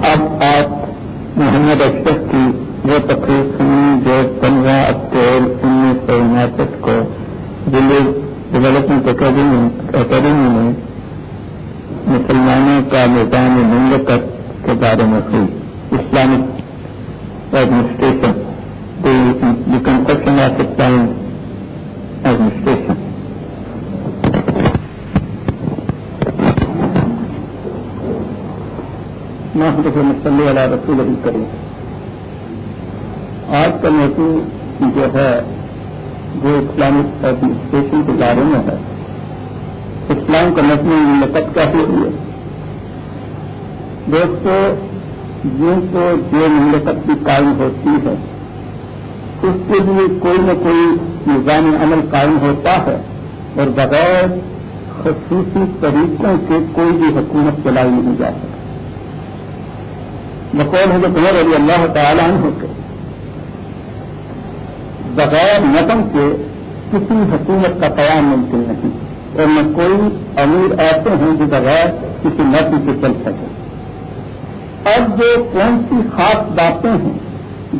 اب آپ محمد اشرف کی وہ تقریر سنی جو پندرہ اپریل انیس سو انسٹھ کو دلی ڈیولپمنٹ اکیڈمی میں مسلمانوں کا نظام مملکت کے بارے میں ہوئی Islamic administration the construction of Islamic administration مسلی والا رسول ابھی کریں آج کا موضوع جو ہے، وہ اسلامک ایڈمنسٹریشن کے بارے میں ہے۔ اسلام کا نظم مملکت کیسے ہوئی ہے۔ دوستوں یوں تو جو مملکت کی قائم ہوتی ہے، اس کے لیے کوئی نہ کوئی نظام عمل قائم ہوتا ہے اور بغیر خصوصی طریقوں سے کوئی بھی حکومت چلائی نہیں جا سکتی۔ بقول حضرت عمر علی اللہ تعالیٰ عنہ کے۔ بغیر نظم کے کسی حکومت کا قیام ممکن نہیں، اور نہ کوئی امیر ایسے ہیں جو بغیر کسی نظم کے چل سکے۔ اب جو کون سی خاص باتیں ہیں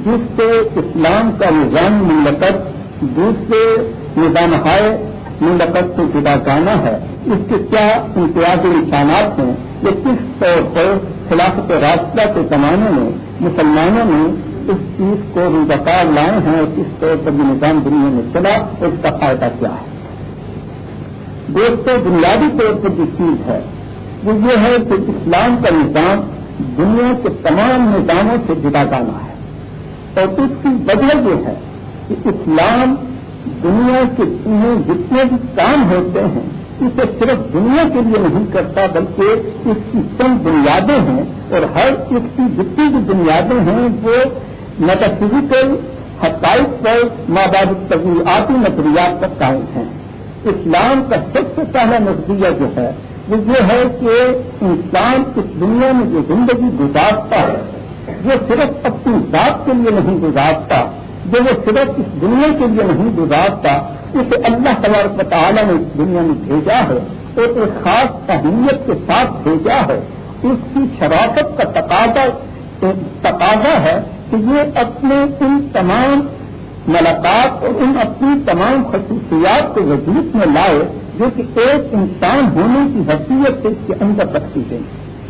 جس سے اسلام کا نظام ملکت دوسرے نظام ہائے ملکت سے جدا جانا ہے، اس کے کیا امتیازی نشانات ہیں، یہ کس طور پر خلافت راستہ کے زمانے میں مسلمانوں نے اس چیز کو روزگار لائے ہیں اور کس طور پر یہ نظام دنیا میں چلا اس کا فائدہ کیا ہے۔ دوستوں بنیادی طور پر جو چیز ہے، وہ یہ ہے کہ اسلام کا نظام دنیا کے تمام نظاموں سے جدا جانا ہے۔ اور اس کی وجہ یہ ہے کہ اسلام دنیا کے جتنے بھی کام ہوتے ہیں اسے صرف دنیا کے لیے نہیں کرتا، بلکہ اس کی چند بنیادیں ہیں اور ہر اس کی جتنی بھی بنیادیں ہیں، وہ فزیکل حقائق پر ماباد طبیعتی نظریات پر قائم ہیں۔ اسلام کا سب سے پہلا نظریہ جو ہے، وہ یہ ہے کہ انسان اس دنیا میں جو زندگی گزارتا ہے، وہ صرف اپنی ذات کے لیے نہیں گزارتا جو وہ صرف اس دنیا کے لیے نہیں گزارتا، اسے اللہ تبارک تعالیٰ نے اس دنیا میں بھیجا ہے اور ایک خاص اہمیت کے ساتھ بھیجا ہے۔ اس کی شرافت کا تقاضا تقاضا ہے کہ یہ اپنے ان تمام ملاقات اور ان اپنی تمام خصوصیات کو وجود میں لائے، جو کہ ایک انسان ہونے کی حیثیت سے اس کے اندر رکھتی گئی۔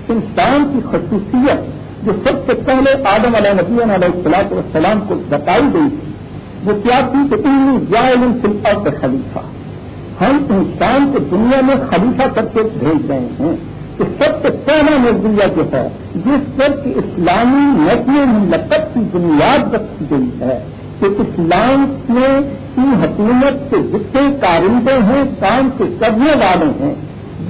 انسان کی خصوصیت جو سب سے پہلے آدم علیہ نبی علیہ السلاط والسلام کو بتائی گئی تھی، وہ کیا تھی کہ ان فلپ کا خلیفہ۔ ہم انسان کو دنیا میں خلیفہ کر کے بھیج رہے ہیں۔ کہ سب سے پہلا نظریہ جو ہے، جس پر کہ اسلامی نسل ملکت کی بنیاد رکھی گئی ہے کہ اسلام میں کی حکومت کے جتنے کارندے ہیں، کام کے کرنے والے ہیں،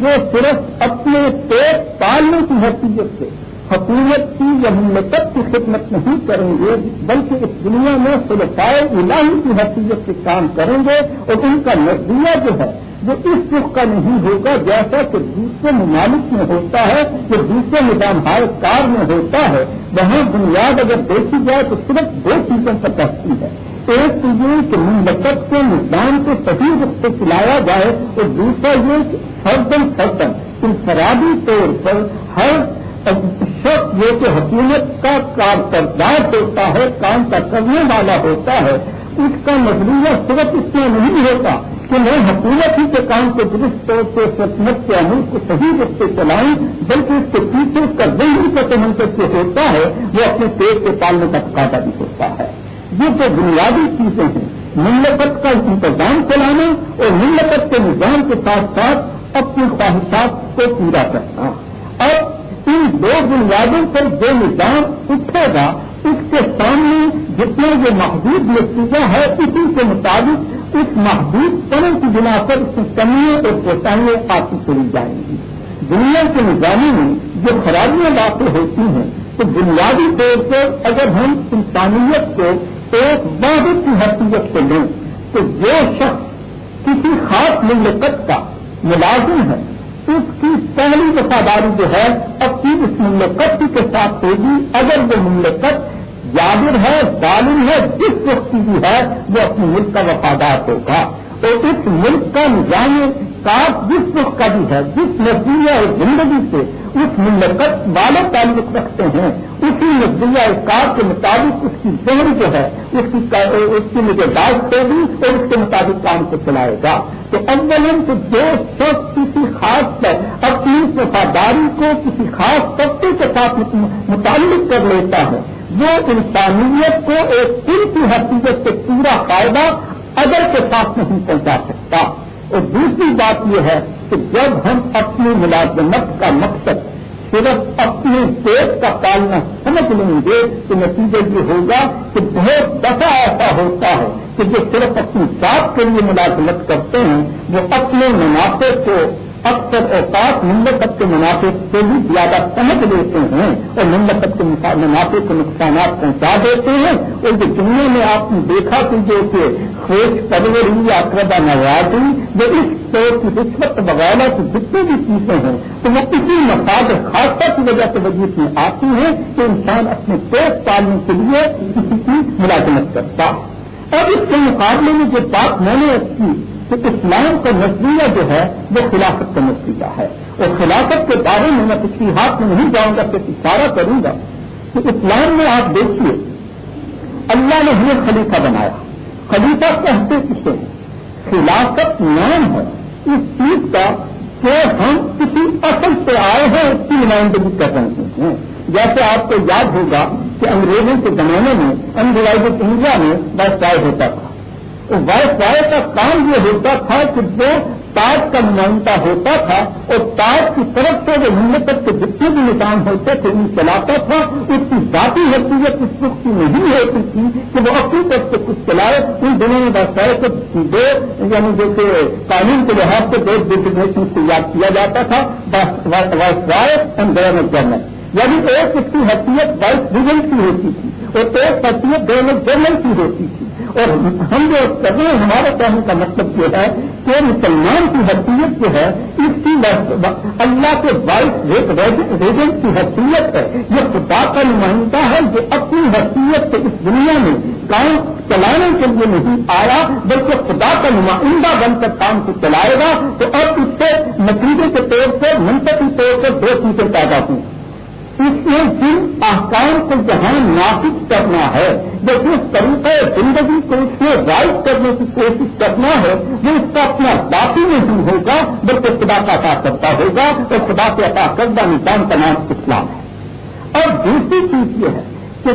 جو صرف اپنے پیٹ پالنے کی حیثیت سے حکومت کی یا مملکت کی خدمت نہیں کریں گے، بلکہ اس دنیا میں خلفائے الہی کی حیثیت سے کام کریں گے اور ان کا نظریہ جو ہے وہ اس رخ کا نہیں ہوگا جیسا کہ دوسرے ممالک میں ہوتا ہے، کہ دوسرے نظام ہائے کار میں ہوتا ہے۔ وہاں بنیاد اگر دیکھی جائے تو صرف دو چیزوں پر پہنچتی ہے۔ ایک تو یہ کہ مملکت کے نظام کو صحیح روپ سے چلایا جائے اور دوسرا یہ کہ فردن فردن انفرادی طور پر ہر شخص یہ کہ حکومت کا کام کردار ہوتا ہے، کام کا کرنے والا ہوتا ہے، اس کا نظریہ صرف اس میں نہیں ہوتا کہ میں حکومت ہی کے کام کو درست طور سے سچمت کے عمل کو صحیح روپ سے چلائیں بلکہ اس کے پیچھے اس کا دہلی کا سمندر جو ہوتا ہے، وہ اپنے پیٹ کے پالنے کا تقاضا بھی ہوتا ہے۔ یہ جو بنیادی چیزیں ہیں۔ ملکت کا انتظام چلانا اور ملکت کے نظام کے ساتھ ساتھ اپنی خواہشات کو پورا کرنا۔ اور ان دو بنیادوں پر جو نظام اٹھے گا، اس کے سامنے جتنا یہ محدود نتیجہ ہے، اسی کے مطابق اس محدود پن کی بنا پر کی کمیاں اور کوٹائیاں آتی چلی جائیں گی۔ دنیا کے نظاموں میں جو خرابیاں واقع ہوتی ہیں، تو بنیادی طور پر اگر ہم انسانیت کو ایک واحد کی حیثیت سے لیں، تو جو شخص کسی خاص مملکت کا ملازم ہے اس کی پہلی وفاداری جو ہے، اب اپنی اس مملکت کے ساتھ ہوگی۔ اگر وہ مملکت جابر ہے ظالم ہے، جس وقت کی بھی ہے، وہ اپنے ملک کا وفادار ہوگا۔ اور اس ملک کا نظام کاف جس رخ کا بھی ہے، جس نظریہ زندگی سے اس ملکت والے تعلق رکھتے ہیں، اسی نظریہ کار کے مطابق اس کی ذہن جو ہے، اس کی اس کی مجھے ہوگی اور اس کے مطابق کام کو چلائے گا۔ تو اول تو جو شخص کسی خاص پر اپنی وفاداری کو کسی خاص طبقے کے ساتھ متعلق کر لیتا ہے، وہ انسانیت کو ایک دل کی حقیقت سے پورا فائدہ ادر کے ساتھ نہیں پہنچا سکتا۔ اور دوسری بات یہ ہے کہ جب ہم اپنی ملازمت کا مقصد صرف اپنے پیٹ کا پالنا سمجھ لیں گے تو نتیجہ یہ ہوگا کہ بہت دفعہ ایسا ہوتا ہے کہ جو صرف اپنی ذات کے لیے ملازمت کرتے ہیں وہ اپنے منافع کو اکثر اوقات مملکت کے منافع سے بھی زیادہ سمجھ لیتے ہیں اور مملکت کے منافع کو نقصانات پہنچا دیتے ہیں۔ اور جو دنیا میں آپ نے دیکھا کہ جو کہ خیش پروری یا اقربا نوازی وہ اس طور کی رشوت وغیرہ کی جتنی بھی چیزیں ہیں، تو وہ کسی مفاد خاصہ کی وجہ سے وجود میں آتی ہیں کہ انسان اپنے پیٹ پالنے کے لیے کسی کی ملازمت کرتا۔ اور اس کے مقابلے میں جو بات میں نے کی کہ اسلام کا نظریہ جو ہے وہ خلافت کا نظریہ ہے۔ اور خلافت کے بارے میں میں کسی ہاتھ میں نہیں جاؤں گا صرف اشارہ کروں گا۔ کہ اسلام میں آپ دیکھیے، اللہ نے ہمیں خلیفہ بنایا۔ خلیفہ کہتے کسے خلافت نام ہے۔ اس چیز کا کہ ہم کسی اصل سے آئے ہیں، اس کی نمائندگی کر رہے ہیں۔ جیسے آپ کو یاد ہوگا کہ انگریزوں کے زمانے میں انڈیوائڈ انڈیا میں بس ہوتا تھا۔ وائس رائے کا کام یہ ہوتا تھا کہ جو تاج کا نمائندہ ہوتا تھا اور تاج کی طرف سے جو مملکت کے جتنے بھی نظام ہوتے تھے، ان چلاتا تھا، اس کی ذاتی حیثیت اس وقت کی نہیں ہوتی تھی کہ وہ اپنی طرف سے کچھ چلائے۔ ان دنوں میں رائے کو دو یعنی جیسے قانون کے لحاظ سے دو ڈیزیگنیشن کو یاد کیا جاتا تھا viceroy and governor general. یعنی ایک اس کی حیثیت وائس ریجنٹ کی ہوتی تھی۔ اور ایک حیثیت گورنر جنرل کی ہوتی تھی۔ اور ہم جو کر رہے ہیں، ہمارے کہنے کا مطلب یہ ہے کہ مسلمان کی حیثیت جو ہے، اس کی اللہ کے وائس ریجنٹ کی حیثیت ہے۔ یہ خدا کا نمائندہ ہے جو اپنی حیثیت سے اس دنیا میں کام چلانے کے لیے نہیں آیا، بلکہ خدا کا نمائندہ بن کر کام کو چلائے گا۔ تو اب اس سے نتیجے کے طور پر منتقل طور پر دو چیزیں پیدا ہوئی اس میں جن احکام کو جہاں نافذ کرنا ہے جو جس طریقے زندگی کو اس میں رائٹ کرنے کی کوشش کرنا ہے، وہ اس کا اپنا ذاتی نہیں ہوگا، بلکہ خدا کا عطا کرتا ہوگا اور خدا کے عطا کردہ نظام کا نام اسلام ہے۔ اور دوسری چیز یہ ہے کہ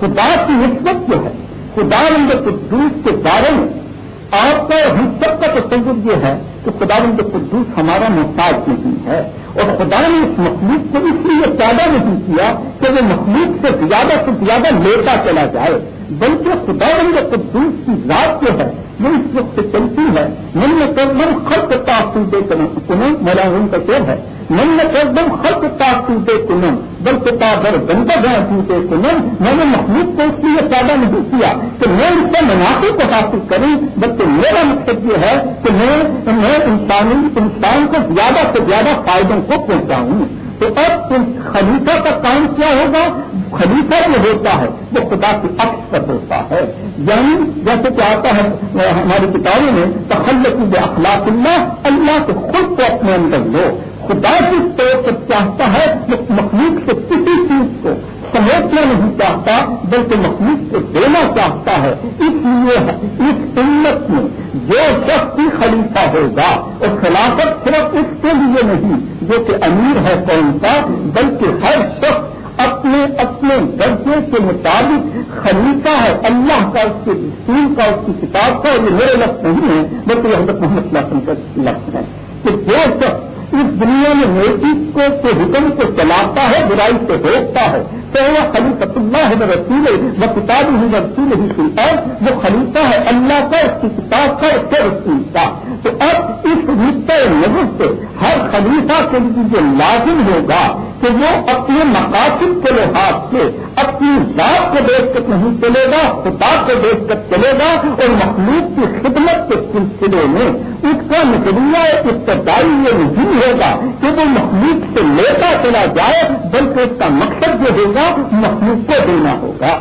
خدا کی نسبت جو ہے، خدا رنگ قدوس کے بارے میں آپ کا ہم سب کا تصور یہ ہے کہ خدا کے قدوس ہمارا محتاج نہیں ہے اور خدا نے اس مخلوق کو اس لیے پیدا نہیں کیا کہ وہ مخلوق سے زیادہ سے زیادہ لیتا چلا جائے۔ بلکہ خدا رنگ قدوس کی ذات جو ہے، وہ اس وقت چلتی ہے۔ من میں کر من خرچ تاثر دے کنم میرا ان کا کیا ہے۔ من میں کر دم خرچ تاثر دے کنم بلکہ تاثر گندا گیا ٹوٹے کنم میں نے مخلوق کو اس لیے پیدا نہیں کیا کہ میں اس سے منافع کو حاصل کروں، بلکہ میرا مقصد یہ ہے کہ میں انسانی، انسان کو زیادہ سے زیادہ فائدوں کو پہنچاؤں۔ تو اب خلیفہ کا کام کیا ہوگا؟ خلیفہ جو ہوتا ہے، وہ خدا کے عکس پر ہوتا ہے۔ یعنی جیسے کہ آتا ہے، ہماری کتابوں میں تخلق اخلاق اللہ اللہ کو خود کو اپنے اندر لو۔ خدا جس طور پر چاہتا ہے وہ مخلوق سے کسی چیز کو سمیٹنا نہیں چاہتا، بلکہ مخلوق کو دینا چاہتا ہے۔ اس لیے اس امت میں جو شخص خلیفہ ہوگا، اور خلافت صرف اس کے لیے نہیں، جو کہ امیر ہے کون کا بلکہ ہر شخص اپنے اپنے درجے کے مطابق خلیفہ ہے۔ اللہ کا اس کے دستور کا، اس کی کتاب کا، یہ میرے لفظ نہیں ہے، بلکہ یہ حضرت محمد اللہ کا لفظ ہے۔ کہ جو شخص اس دنیا میں نیکی کو، کے حکم کو چلاتا ہے، برائی سے روکتا ہے تو وہ خلیفت اللہ ہے رسول وہ کتاب ہی رسول ہی سی اور وہ خلیفہ ہے، اللہ کا، اس کی کتاب کا، اس کے رسول کا۔ تو اب اس نقطۂ نظر سے ہر خلیفہ کے لیے جو لازم ہوگا کہ وہ اپنے مقاصد کے لحاظ سے، اپنی ذات کو دیکھ کر نہیں چلے گا، خدا کو دیکھ کر چلے گا اور مخلوق کی خدمت کے سلسلے میں اس کا نظریہ ابتدائی یہ نہیں ہوگا کہ وہ مخلوق سے لیتا چلا جائے، بلکہ اس کا مقصد جو ہوگا مخلوق کو دینا ہوگا۔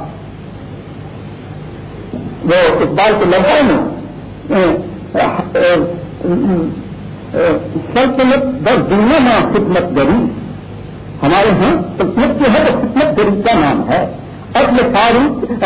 وہ اقبال کے لفظوں میں سلطنت در دنیا میں خدمت گری۔ ہمارے ہاں سلطنت جو ہے وہ خدمت گری کا نام ہے۔ ادل فاروق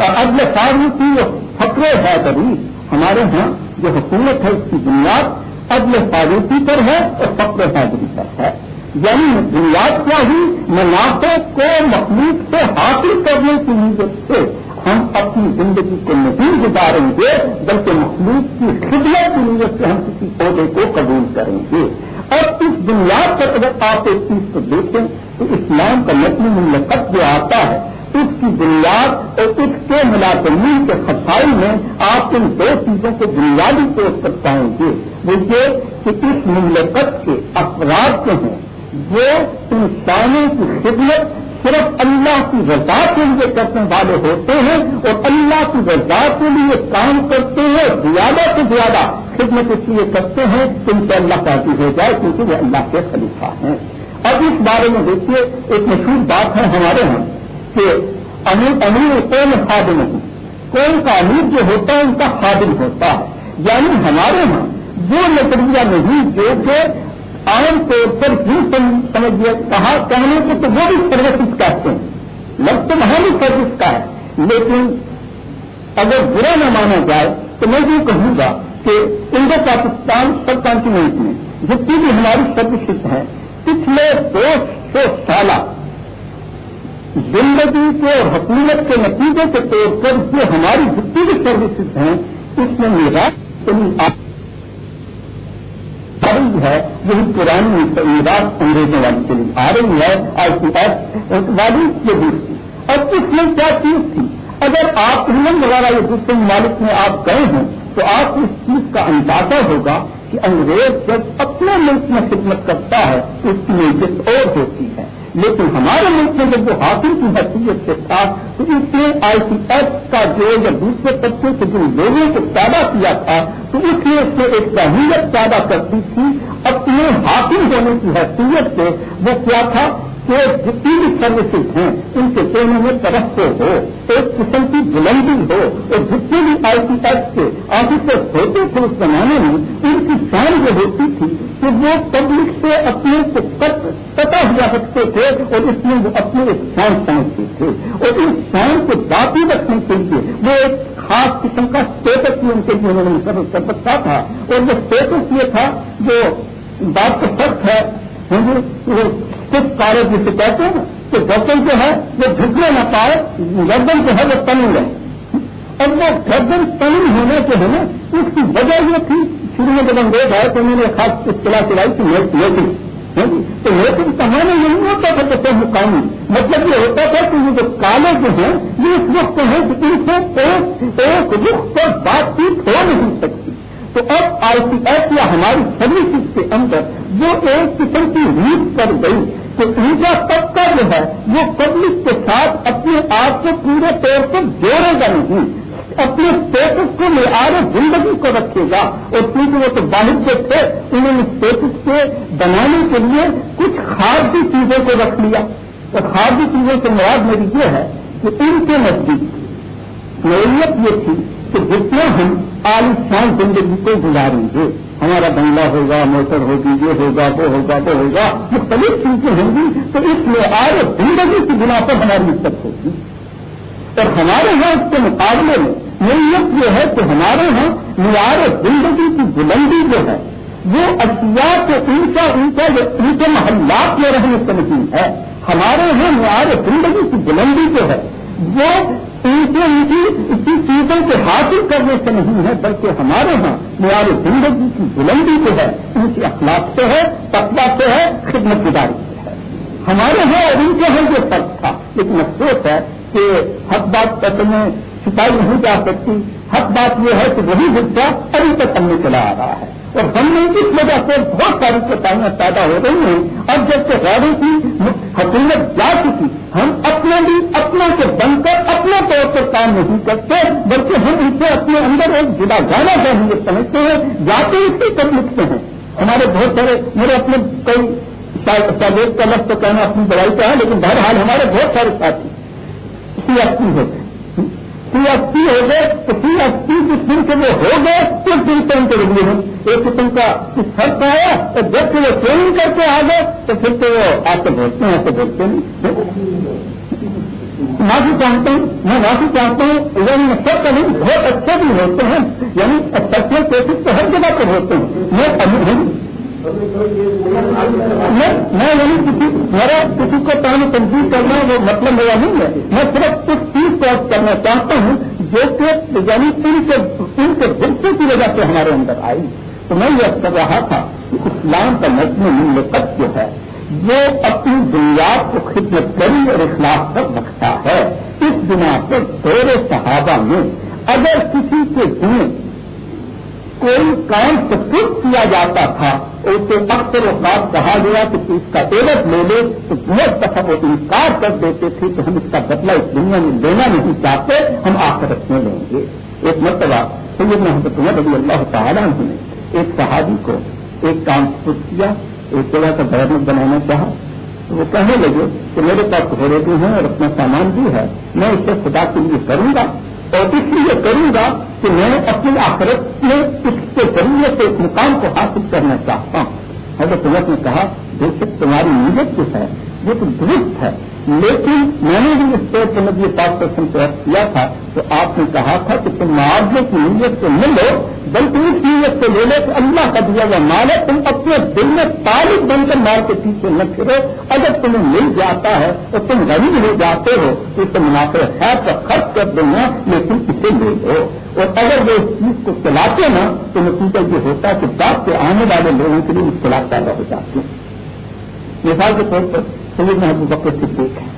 ادل فاروقی وہ فکرے ہے کبھی ہمارے ہاں جو حکومت ہے اس کی بنیاد ادل فاروقی پر ہے اور فکر حیدری پر ہے۔ یعنی بنیاد کیا ہی منافع کو مخلوق سے حاصل کرنے کی نیت سے ہم اپنی زندگی کو نہیں گزاریں گے، بلکہ مخلوق کی خدمت کی نیت سے ہم کسی پودے کو قبول کریں گے۔ اور اس بنیاد پر اگر آپ ایک چیز کو دیکھیں، تو اسلام کا نسل ملکت جو آتا ہے، اس کی بنیاد اور اس کے ملازمین کے خسائی میں آپ ان دو چیزوں کو بنیادی طور پر پائیں گے۔ وہ یہ کہ اس مملکت کے افراد جو ہیں وہ انسانوں کی خدمت صرف اللہ کی رضا کے لیے کرنے والے ہوتے ہیں اور اللہ کی رضا کے لیے کام کرتے ہیں، زیادہ سے زیادہ خدمت اس لیے کرتے ہیں کہ ان سے اللہ پارٹی ہو جائے کیونکہ وہ اللہ کے خلیفہ ہیں۔ اب اس بارے میں دیکھیے، ایک مشہور بات ہے ہمارے یہاں کہ امیر امیر کون خادم نہیں کون کا امیر جو ہوتا ہے، ان کا خادم ہوتا ہے۔ یعنی ہمارے یہاں وہ نظریہ نہیں جو کہ عام طور پر ہی سمجھیے، کہا کہنے کو تو وہ بھی سروس کہتے ہیں۔ لفظ تو وہاں سروس کا ہے۔ لیکن اگر برا نہ مانا جائے، تو میں یہ کہوں گا کہ انڈو پاکستان سب کانٹیننٹ میں، جتنی بھی ہماری سروسز ہیں، پچھلے دو سو سالہ زندگی کے اور حکومت کے نتیجے کے طور پر جو ہماری جتنی بھی سروسز ہیں، اس میں میرا رہی ہے یہی پرانی نواز انگریزوں والی کے لیے آ رہی ہے آئی سی ایس والی یہ اور اس میں کیا چیز تھی؟ اگر آپ انگلینڈ وغیرہ یا دوسرے ممالک میں آپ گئے ہیں، تو آپ اس چیز کا اندازہ ہوگا کہ انگریز جب اپنے ملک میں خدمت کرتا ہے، اس کی عزت اور ہوتی ہے۔ لیکن ہمارے ملک میں جب وہ حاصل کی حیثیت سے تھا تو اس نے آئی سی ایس کا جو یا دوسرے طبقے سے جن لوگوں کو پیدا کیا تھا، تو اس لیے اس سے ایک تحریت پیدا کرتی تھی اپنے حاصل ہونے کی حیثیت سے، وہ کیا تھا؟ کہ جتنی بھی سروسز ہیں، ان کے کونوں میں ترقی ہو، ایک قسم کی بلندی ہو، اور جتنے بھی آئی سی ایس کے آفیسر ہوتے تھے اس زمانے میں، ان کی شان یہ ہوتی تھی کہ وہ پبلک سے اپنے کو پتا ہوا رکھتے تھے، اور اس میں وہ اپنے ایک شان سمجھتے تھے۔ اور اس شان کو باقی رکھنے کے لیے وہ ایک خاص قسم کا اسٹیٹس بھی ان کے لیے انہوں نے مقرر کر سکتا تھا۔ اور وہ اسٹیٹس یہ تھا جو بات تو سخت ہے کچھ کالج جسے کہتے ہیں کہ گردن جو ہے، وہ جھکنے نہ پائے، گردن جو ہے، وہ تن رہے اور وہ گردن تن ہونے کے ہے نا اس کی وجہ یہ تھی، شروع میں جب انگریز آئے تو انہوں نے خاص اطلاع چلائی تھی لیکن تو لیکن کہانا نہیں ہوتا تھا کہ کوئی مقامی۔ مطلب یہ ہوتا تھا کہ یہ جو کالے جو ہیں، یہ اس وقت ہیں ان سے ایک رخ پر بات چیت ہو نہیں سکتی۔ تو اب آئی سی ایس یا ہماری سروسز کے اندر وہ ایک قسم کی ریت کر گئی۔ کہ ان کا طبقہ جو ہے، وہ پبلک کے ساتھ اپنے آپ کو پورے طور پر جوڑے گا نہیں۔ اپنے اسٹیٹس کو معیار زندگی کو رکھے گا۔ اور کیونکہ وہ تو باہر جو تھے، انہوں نے اسٹیٹس کے بنانے کے لیے کچھ خارجی چیزوں کو رکھ لیا۔ اور خارجی چیزوں سے مراد میری یہ ہے کہ ان کے نزدیک نوعیت یہ تھی کہ جتنا ہم عالشان زندگی کو گزاریں گے۔ ہمارا بنگلہ ہوگا، موٹر ہوگی، یہ ہوگا، وہ ہوگا وہ ہوگا، مختلف چیزیں ہوں گی، تو اس لیے آج زندگی کی بنا پر ہماری عزت ہوگی۔ اور ہمارے یہاں اس کے مقابلے میں نیت یہ ہے کہ ہمارے یہاں معیار زندگی کی بلندی جو ہے، وہ اشیاء کو اونچا اونچا جو اونچے محلات میں رہنے سے نہیں ہے۔ ہمارے یہاں معیار زندگی کی بلندی جو ہے، وہ اونچی اونچی اسی چیزوں کے حاصل کرنے سے نہیں ہے، بلکہ ہمارے یہاں معیار زندگی کی بلندی جو ہے، ان کی اخلاق سے ہے تقوا سے ہے، خدمت گزاری سے ہے۔ ہمارے یہاں اور ان کے یہاں جو فرق تھا، لیکن افسوس ہے کہ حق بات کرتے میں چھپائی نہیں جا سکتی۔ حق بات یہ ہے کہ وہی حصہ ابھی تک ہم نے چلا آ رہا ہے۔ اور ہم نے اس وجہ سے بہت ساری کوتاہیاں پیدا ہو رہی ہیں۔ اب جب سے غیروں کی حکومت جا چکی، ہم اپنے بھی اپنا سے بن کر اپنے طور پر کام نہیں کرتے، بلکہ ہم ان سے اپنے اندر ایک جدا جانا چاہیے سمجھتے ہیں، جاتے اسی کر لکھتے ہیں۔ ہمارے بہت سارے، میرے اپنے کئی شاید کا لفظ تو کہنا اپنی دوائی کا ہے، لیکن بہرحال ہمارے بہت سارے ساتھی سی ایف پی ہوتے سی ایف پی ہو گئے تو سی ایف پی جس دن سے وہ ہو گئے اس دن سے ان کے ریلیے ایک قسم کا فرق آیا تو جب سے وہ ٹریننگ کر کے آ گئے، تو پھر تو وہ آپ کو بولتے ہیں، آپ تو بولتے نہیں معافی چاہتا ہوں، میں معافی چاہتا ہوں یعنی سب کبھی بہت اچھے بھی ہوتے ہیں یعنی سچے کوشش تو ہر جگہ پہ ہوتے ہیں۔ میں ابھی میں یعنی کسی میرا کسی کو پہلے تنظیم کرنا وہ مطلب میرا نہیں ہے۔ میں صرف اس چیز کو کرنا چاہتا ہوں جو کہ یعنی ان کے ان کے درسوں کی وجہ سے ہمارے اندر آئی۔ تو میں یہ کر رہا تھا کہ اسلام کا نظم ملکت جو ہے، وہ اپنی بنیاد کو خدمت کری اور اخلاق پر رکھتا ہے۔ اس بنا پر دور صحابہ میں اگر کسی کے دن کوئی کام سپرد کیا جاتا تھا اسے اکثر اوقات کہا گیا کہ اس کا عیلت لے لے، تو بہت دفعہ وہ انکار کر دیتے تھے کہ ہم اس کا بدلہ اس دنیا میں لینا نہیں چاہتے، ہم آخرت میں لیں گے۔ ایک مرتبہ سید محمد رضی اللہ تعالیٰ نے ایک صحابی کو ایک کام سپرد کیا، ایک جگہ کا گورنمنٹ بنانا چاہا۔ تو وہ کہنے لگے کہ میرے پاس گھوڑے بھی ہیں اور اپنا سامان بھی ہے، میں اسے خدا کے لیے کروں گا۔ اور اس لیے کروں گا کہ میں اپنی آخرت میں اس کے ذریعے سے اس مقام کو حاصل کرنا چاہتا ہوں۔ حضرت عمر نے کہا بے شک تمہاری نیت جو ہے وہ تو درست ہے۔ لیکن میں نے بھی اس طور پر نبی پاک پرسن کو کیا تھا تو آپ نے کہا تھا کہ تم معاوضے کی نیت سے مل لو، بلکہ اس نیت سے لے لو کہ اللہ کا دیا ہوا مال ہے، تم اپنے دل میں طالب بن کر مال کے پیچھے نہ پھرو۔ اگر تمہیں مل جاتا ہے تو تم غریب ہو جاتے ہو، تو اسے منافع خیر پر خرچ کر دوں گا لیکن اسے لے لو۔ اور اگر وہ اس چیز کو چلاتے نا، تو نتیجہ یہ ہوتا ہے کہ باپ کے آنے والے لوگوں کے لیے مشکلات پیدا ہو جاتی ہیں۔ مثال کے طور پر سید میں ابو بکر صدیق ہے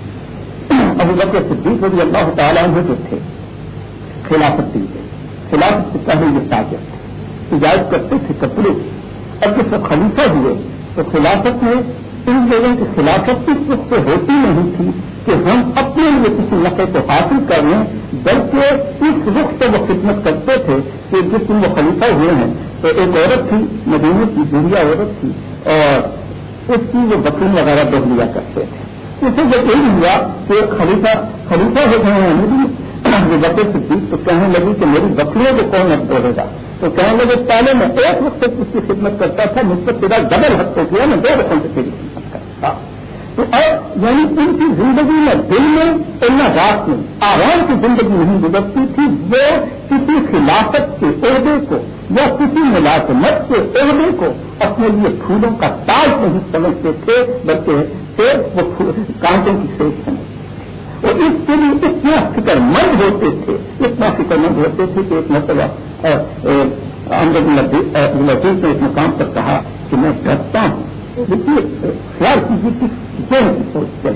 ابو بکر صدیق رضی اللہ تعالیٰ عنہ جو تھے، خلافت دی گئی خلافت سے پہلے یہ تاجر تھے۔ اجازت کرتے تھے کپڑے۔ اب جب سب خلیفہ ہوئے، تو خلافت میں ان لوگوں کی خلافت اس وقت سے ہوتی نہیں تھی کہ ہم اپنے لیے کسی نقل کو حاصل کر لیں، بلکہ اس رخ سے وہ خدمت کرتے تھے کہ جس دن وہ خلیفہ ہوئے ہیں، تو ایک عورت تھی، مدینہ کی دنیا عورت تھی۔ اور اس کی وہ بکری وغیرہ دیکھ لیا کرتے تھے۔ اسے جب یہی ہوا کہ خلیفہ خلیفہ ہو گئے ہیں جو بکے سے تو کہنے لگی کہ میری بکریوں کو کون اب بولے گا؟ تو کہنے لگے پہلے میں ایک وقت اس کی خدمت کرتا تھا، مجھ سے پورا ڈبل ہفتے کیا، میں دو رقم سے تیری خدمت کرتا تو اب یعنی ان کی زندگی میں دل میں اور نہ رات میں آرام کی زندگی نہیں گزرتی تھی، وہ کسی خلافت کے عہدے کو یا کسی ملازمت کے عہدے کو اپنے لیے پھولوں کا تاج نہیں سمجھتے تھے، بلکہ وہ کانٹوں کی سیٹ سمجھتے اور اس کے لیے اتنا فکر مند ہوتے تھے، اتنا فکر مند ہوتے تھے کہ ایک مرتبہ نے اس مقام پر کہا کہ میں ڈرتا ہوں۔ دیکھیے خیال کیجیے کہ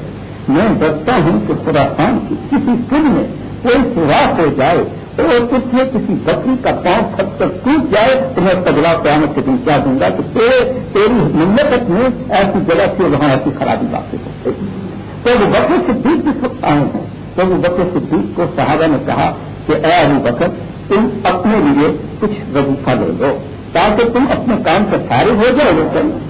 میں ڈرتا ہوں کہ خدا خان کی کسی دن میں کوئی سوراخ ہو جائے اور کچھ میں کسی بکری کا پاؤں پھٹ کر ٹوٹ جائے تو میں تجربہ قیامت کے دن کیا دوں گا کہ تیرے تیری مملکت میں ایسی جگہ سے وہاں ایسی خرابی باتیں ہوتے تو وہ بکر صدیق جس وقت آئے ہیں۔ تو وہ بکر صدیق کو صحابہ نے کہا کہ اے ابو بکر، تم اپنے لیے کچھ وظیفہ لے لو تاکہ تم اپنے کام سے فارغ ہو جاؤ۔ لیکن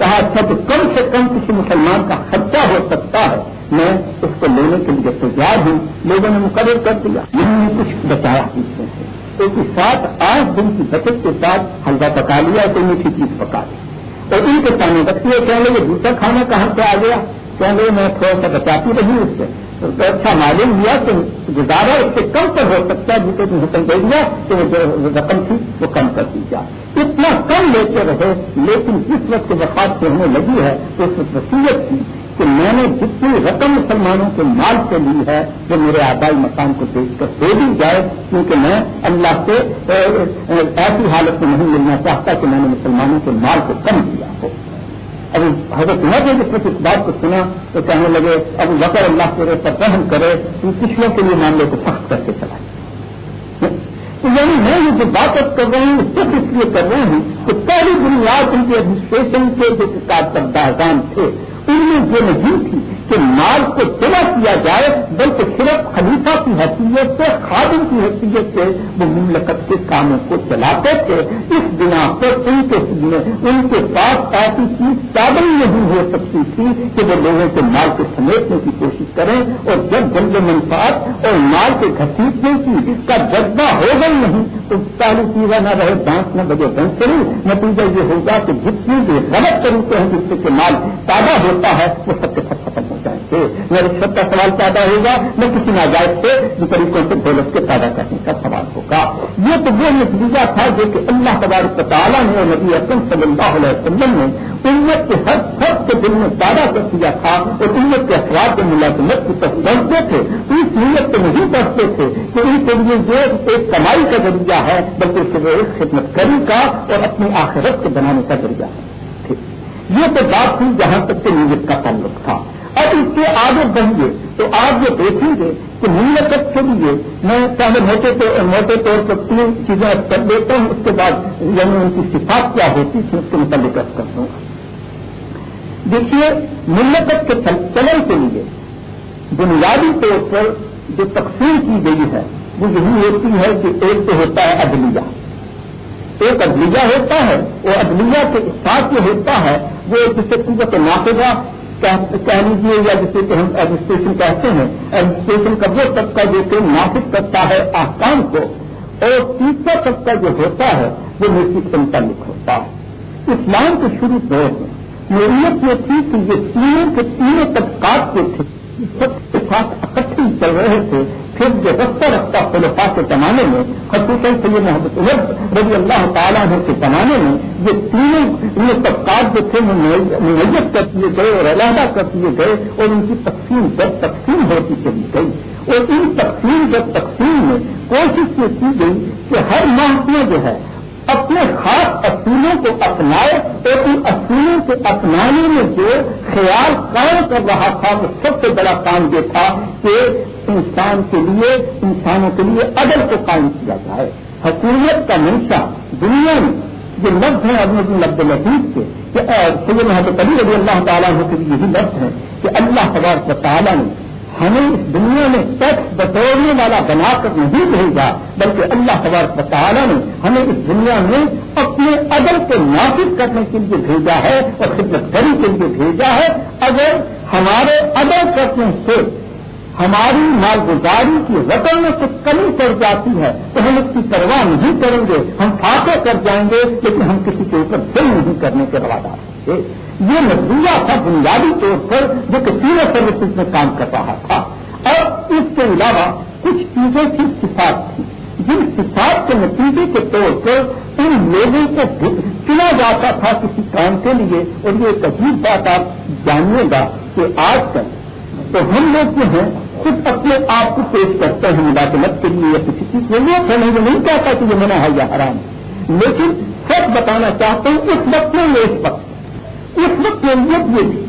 کہا تھا کہ کم سے کم کسی مسلمان کا خرچہ ہو سکتا ہے۔ میں اس کو لینے کے لیے تیار ہوں۔ لوگوں نے مقرر کر دیا۔ انہوں نے کچھ بچایا۔ پیچھے سے تو ساتھ آٹھ دن کی بچت کے ساتھ حلوہ پکا لیا تو میٹھی چیز پکا لی۔ اور ان کے سامنے بچتی ہے، کہنے لگے دوسرا کھانا کہاں سے آ گیا؟ کہنے میں تھوڑا سا بچاتی رہی اس سے۔ تو اچھا معلوم ہوا کہ گزارا اس سے کم پر ہو سکتا ہے جسے تم حکم دے دیا کہ وہ جو رقم تھی، وہ کم کر دی جائے۔ اتنا کم لیتے رہے، لیکن جس وقت وفات سے ہونے لگی ہے تو اس وقت وسیعت تھی کہ میں نے جتنی رقم مسلمانوں کے مال سے لی ہے، وہ میرے آبائی مکان کو دیکھ کر دے دی جائے، کیونکہ میں اللہ سے ایسی حالت میں نہیں ملنا چاہتا کہ میں نے مسلمانوں کے مال کو کم کیا ہو۔ ابھی حضرت عمر نے جس نے اس بات کو سنا تو کہنے لگے، ابو بکر اللہ کے پر رحم کرے ان پچھلوں کے لیے معاملے کو سخت کر کے چلائے۔ تو یعنی میں یہ جو بات اب کر رہی ہوں صرف اس لیے کر رہی ہوں کہ پہلی بنیاد ان کے ایڈمنسٹریشن کے جو کارکردان تھے ان میں یہ نہیں تھی کہ مال کو جمع کیا جائے، بلکہ صرف خلیفہ کی حیثیت سے، خادم کی حیثیت سے وہ مملکت کے کاموں کو چلاتے تھے۔ اس بنا پر ان کے ان کے پاس ایسی چیز قابل نہیں ہو سکتی تھی کہ وہ لوگوں کے مال کو سمیٹنے کی کوشش کریں۔ اور جب جلد منفاط اور مال کے گھسیٹنے کی کا جذبہ ہوگا نہیں، تو پہلی چیزیں نہ رہے، دانت نہ بجے بنسری نتیجہ یہ ہوگا کہ جتنی بھی غلط طریقے ہیں، جس سے کہ مال پیدا ہوتا ہے، وہ سب کے سب ختم ہو جائیں گے۔ نہ رشوت کا سوال پیدا ہوگا نہ کسی ناجائز سے طریقوں سے دولت کے پیدا کرنے کا سوال ہوگا۔ یہ تو وہ نتیجہ تھا جو کہ اللہ تبارک تعالیٰ نے نبی اکرم صلی اللہ علیہ وسلم نے امت کے ہر سب کے دل میں پیدا کر دیا تھا اور امت کے اخبار کے ملازمت کی طرف بڑھتے تھے۔ اس نیت کو نہیں پڑھتے تھے کہ ان کے لیے یہ ایک کمائی کا ذریعہ ہے، بلکہ اسے وہ ایک خدمت کری کا اور اپنی آخرت کو بنانے کا ذریعہ ہے۔ یہ تو بات تھی جہاں تک کہ نیت کا تعلق تھا۔ اب اس کے آگے بڑھیے تو آپ یہ دیکھیں گے کہ مملکت کے لیے میں پہلے موٹے موٹے طور پر تین چیزیں کر دیتا ہوں، اس کے بعد یعنی ان کی صفات کیا ہوتی تھی اس کے متعلق کرتا ہوں۔ دیکھیے مملکت کے چلن کے لیے بنیادی طور پر جو تقسیم کی گئی ہے، وہ یہی ہوتی ہے کہ ایک تو ہوتا ہے عدلیہ۔ ایک عدلیہ ہوتا ہے، وہ عدلیہ کے ساتھ جو ہوتا ہے، وہ جسے قوت نافذہ کہہ لیجیے یا جسے کہ ہم ایڈمنسٹریشن کہتے ہیں۔ ایڈمنسٹریشن کا وہ طبقہ جو کہ نافذ کرتا ہے آسان کو، اور تیسرا طبقہ جو ہوتا ہے، وہ نیتی سے متعلق ہوتا ہے۔ اسلام کے شروع دور میں نوعیت یہ تھی کہ یہ تینوں کے تینوں طبقات جو تھے، سب کے ساتھ اکٹھے چل رہے تھے۔ پھر جو رفتہ رفتہ خلفا کے زمانے میں خصوصاً سید محمد عمر رضی اللہ تعالیٰ کے زمانے میں، یہ تینوں طبقات جو تھے میت کر دیے گئے اور علیحدہ کر دیے گئے اور ان کی تقسیم جب تقسیم ہوتی چلی گئی۔ اور ان تقسیم جب تقسیم میں کوشش یہ کی گئی کہ ہر محکمہ جو ہے، اپنے خاص اصولوں کو اپنائے اور ان اصولوں کے اپنانے میں جو خیال قائم کر رہا تھا، وہ سب سے بڑا کام یہ تھا کہ انسان کے لیے، انسانوں کے لیے عدل کو قائم کیا جائے حکومت کا منشا دنیا میں، جو لفظ ہیں ابن لفظ لطیف کے سید محمد علی رضی اللہ تعالیٰ کے لیے یہی لفظ ہے کہ اللہ تبارک تعالیٰ نے ہمیں اس دنیا میں ٹیکس بٹورنے والا بنا کر نہیں بھیجا، بلکہ اللہ تبارک تعالیٰ نے ہمیں اس دنیا میں اپنے عدل کو نافذ کرنے کے لیے بھیجا ہے اور خدمت کری کے لیے بھیجا ہے۔ اگر ہمارے عدل کرنے سے ہماری مالگزاری کی رقم میں کچھ کمی پڑ جاتی ہے تو ہم اس کی پرواہ نہیں کریں گے، ہم فاقے کر جائیں گے، لیکن ہم کسی کے اوپر دل نہیں کرنے کے روادار تھے یہ نظریہ تھا بنیادی طور پر جو کہ تینوں سروسز میں کام کر رہا تھا۔ اور اس کے علاوہ کچھ چیزیں کی صفات تھی جن صفات کے نتیجے کے طور پر ان لوگوں کو چنا جاتا تھا کسی کام کے لیے۔ اور یہ ایک عجیب بات آپ جانیے گا کہ آج تک تو ہم لوگ جو ہیں خود اپنے آپ کو پیش کرتے ہیں مداخلت کے لیے یا کسی چیز کے لیے، میں نہیں چاہتا کہ یہ منع ہے یا حرام لیکن سچ بتانا چاہتا ہوں، اس وقت میں اس وقت۔ اس وقت نیت یہ تھی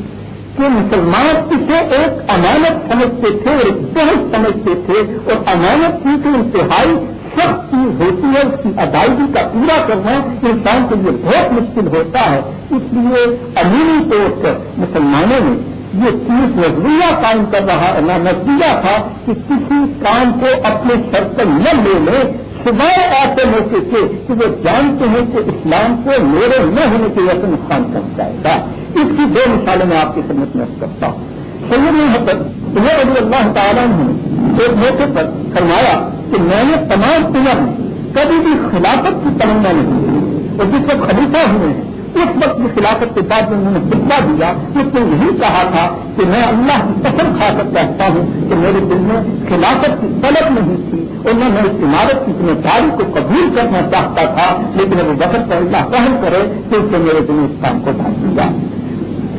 کہ مسلمان اسے ایک امانت سمجھتے تھے اور ایک بہت سمجھتے تھے اور امانت کی تو انتہائی سخت چیز ہوتی ہے، اس کی ادائیگی کا پورا کرنا انسان کے لیے بہت مشکل ہوتا ہے۔ اس لیے امینی طور پر مسلمانوں نے یہ چیز نظریہ قائم کر رہا نظریہ تھا کہ کسی کام کو اپنے سر پر نہ لے لیں سوائے ایسے موقع سے کہ وہ جانتے ہیں کہ اسلام کو میرے نہ ہونے کی وجہ سے نقصان پہنچ جائے گا۔ اس کی دو مثالیں میں آپ کی خدمت میں کرتا ہوں۔ سید محبت انہیں رضی اللہ تعالیٰ نے ایک موقع پر فرمایا کہ میں نے تمام عمر کبھی بھی خلافت کی تمنا نہیں کی۔ اور جس وقت خلیفہ ہوئے ہیں اس وقت کی خلافت کے بعد میں انہوں نے خطبہ دیا اس نے یہی کہا تھا کہ میں اللہ کی قسم کھا کر کہتا ہوں کہ میرے دل میں خلافت کی طلب نہیں تھی اور میں اس عمارت کی ذمہ داری کو قبول کرنا چاہتا تھا لیکن ابھی وقت پر اللہ پہل کرے تو اس نے میرے دل میں اس کام کو ڈال دیا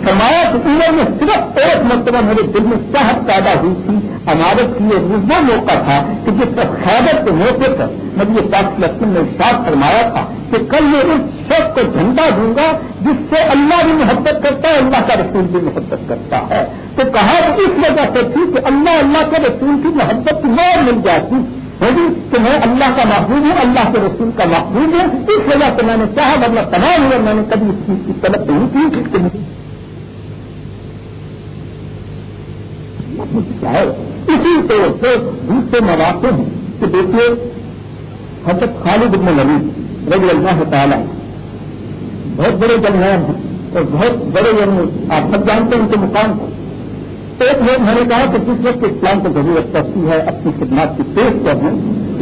سرمایہ عمر میں صرف ایک مرتبہ میرے دل میں چاہت پیدا ہوئی تھی، عمارت کی وہ موقع تھا کہ جس پر خیبر کے موقع پر مجھے یہ پاک لکشن نے ساتھ فرمایا تھا کہ کل میں اس شخص کو جھنڈا دوں گا جس سے اللہ بھی محبت کرتا ہے، اللہ کا رسول بھی محبت کرتا ہے۔ تو کہا کہ اس وجہ سے تھی کہ اللہ اللہ کے رسول کی محبت کی مل جاتی۔ ہوگی کہ میں اللہ کا محبوب ہوں، اللہ کے رسول کا محبوب ہوں۔ اس وجہ سے میں نے چاہا ورنہ تمام ہوا میں نے کبھی اس چیز کی طلب نہیں کی۔ کہ کیا ہے۔ اسی طور سے دوسرے مواقع ہیں کہ دیکھیے، حضرت خالد ابن نبی رضی اللہ تعالیٰ بہت بڑے جنرل ہیں اور بہت بڑے یعنی آپ سب جانتے ہیں ان کے مقام کو ایک لوگ میں نے کہا کہ جس وقت اسلام کو ضرورت پڑتی ہے، اپنی خدمات کی پیش کرنے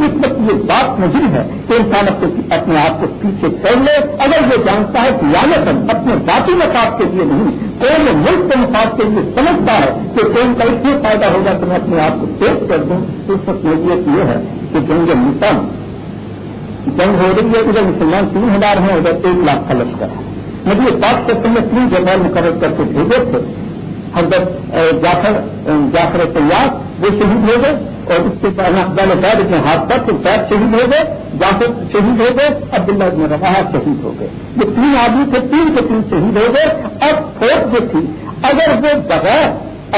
اس وقت یہ بات نہیں ہے کہ انسان اپنے آپ کو پیچھے کر لے، اگر یہ جانتا ہے کہ یانتن اپنے ذاتی مفاد کے لیے نہیں کوئی ملک کے مفاد کے لیے سمجھتا ہے کہ کوئی کا اس فائدہ ہوگا کہ میں اپنے آپ کو پیش کر دوں۔ تو اس وقت نوعیت یہ ہے کہ جنگ مسلم جنگ ہو رہی ہے، ادھر مسلمان تین ہزار ہیں، ادھر ایک لاکھ کا لشکر ہے۔ مجھے یہ بات کرتے میں تین جگہ مقرر کر کے بھیجے تھے۔ حضرت جعفر جعفر تیار وہ شہید ہو گئے۔ اور اس کے بعد پیر اپنے ہاتھ پر تو پیر شہید ہو گئے جعفر شہید ہو گئے، عبداللہ ابن رفا شہید ہو گئے۔ یہ تین آدمی تھے، تین کے تین شہید ہو گئے۔ اب فوج جو تھی، اگر وہ بغیر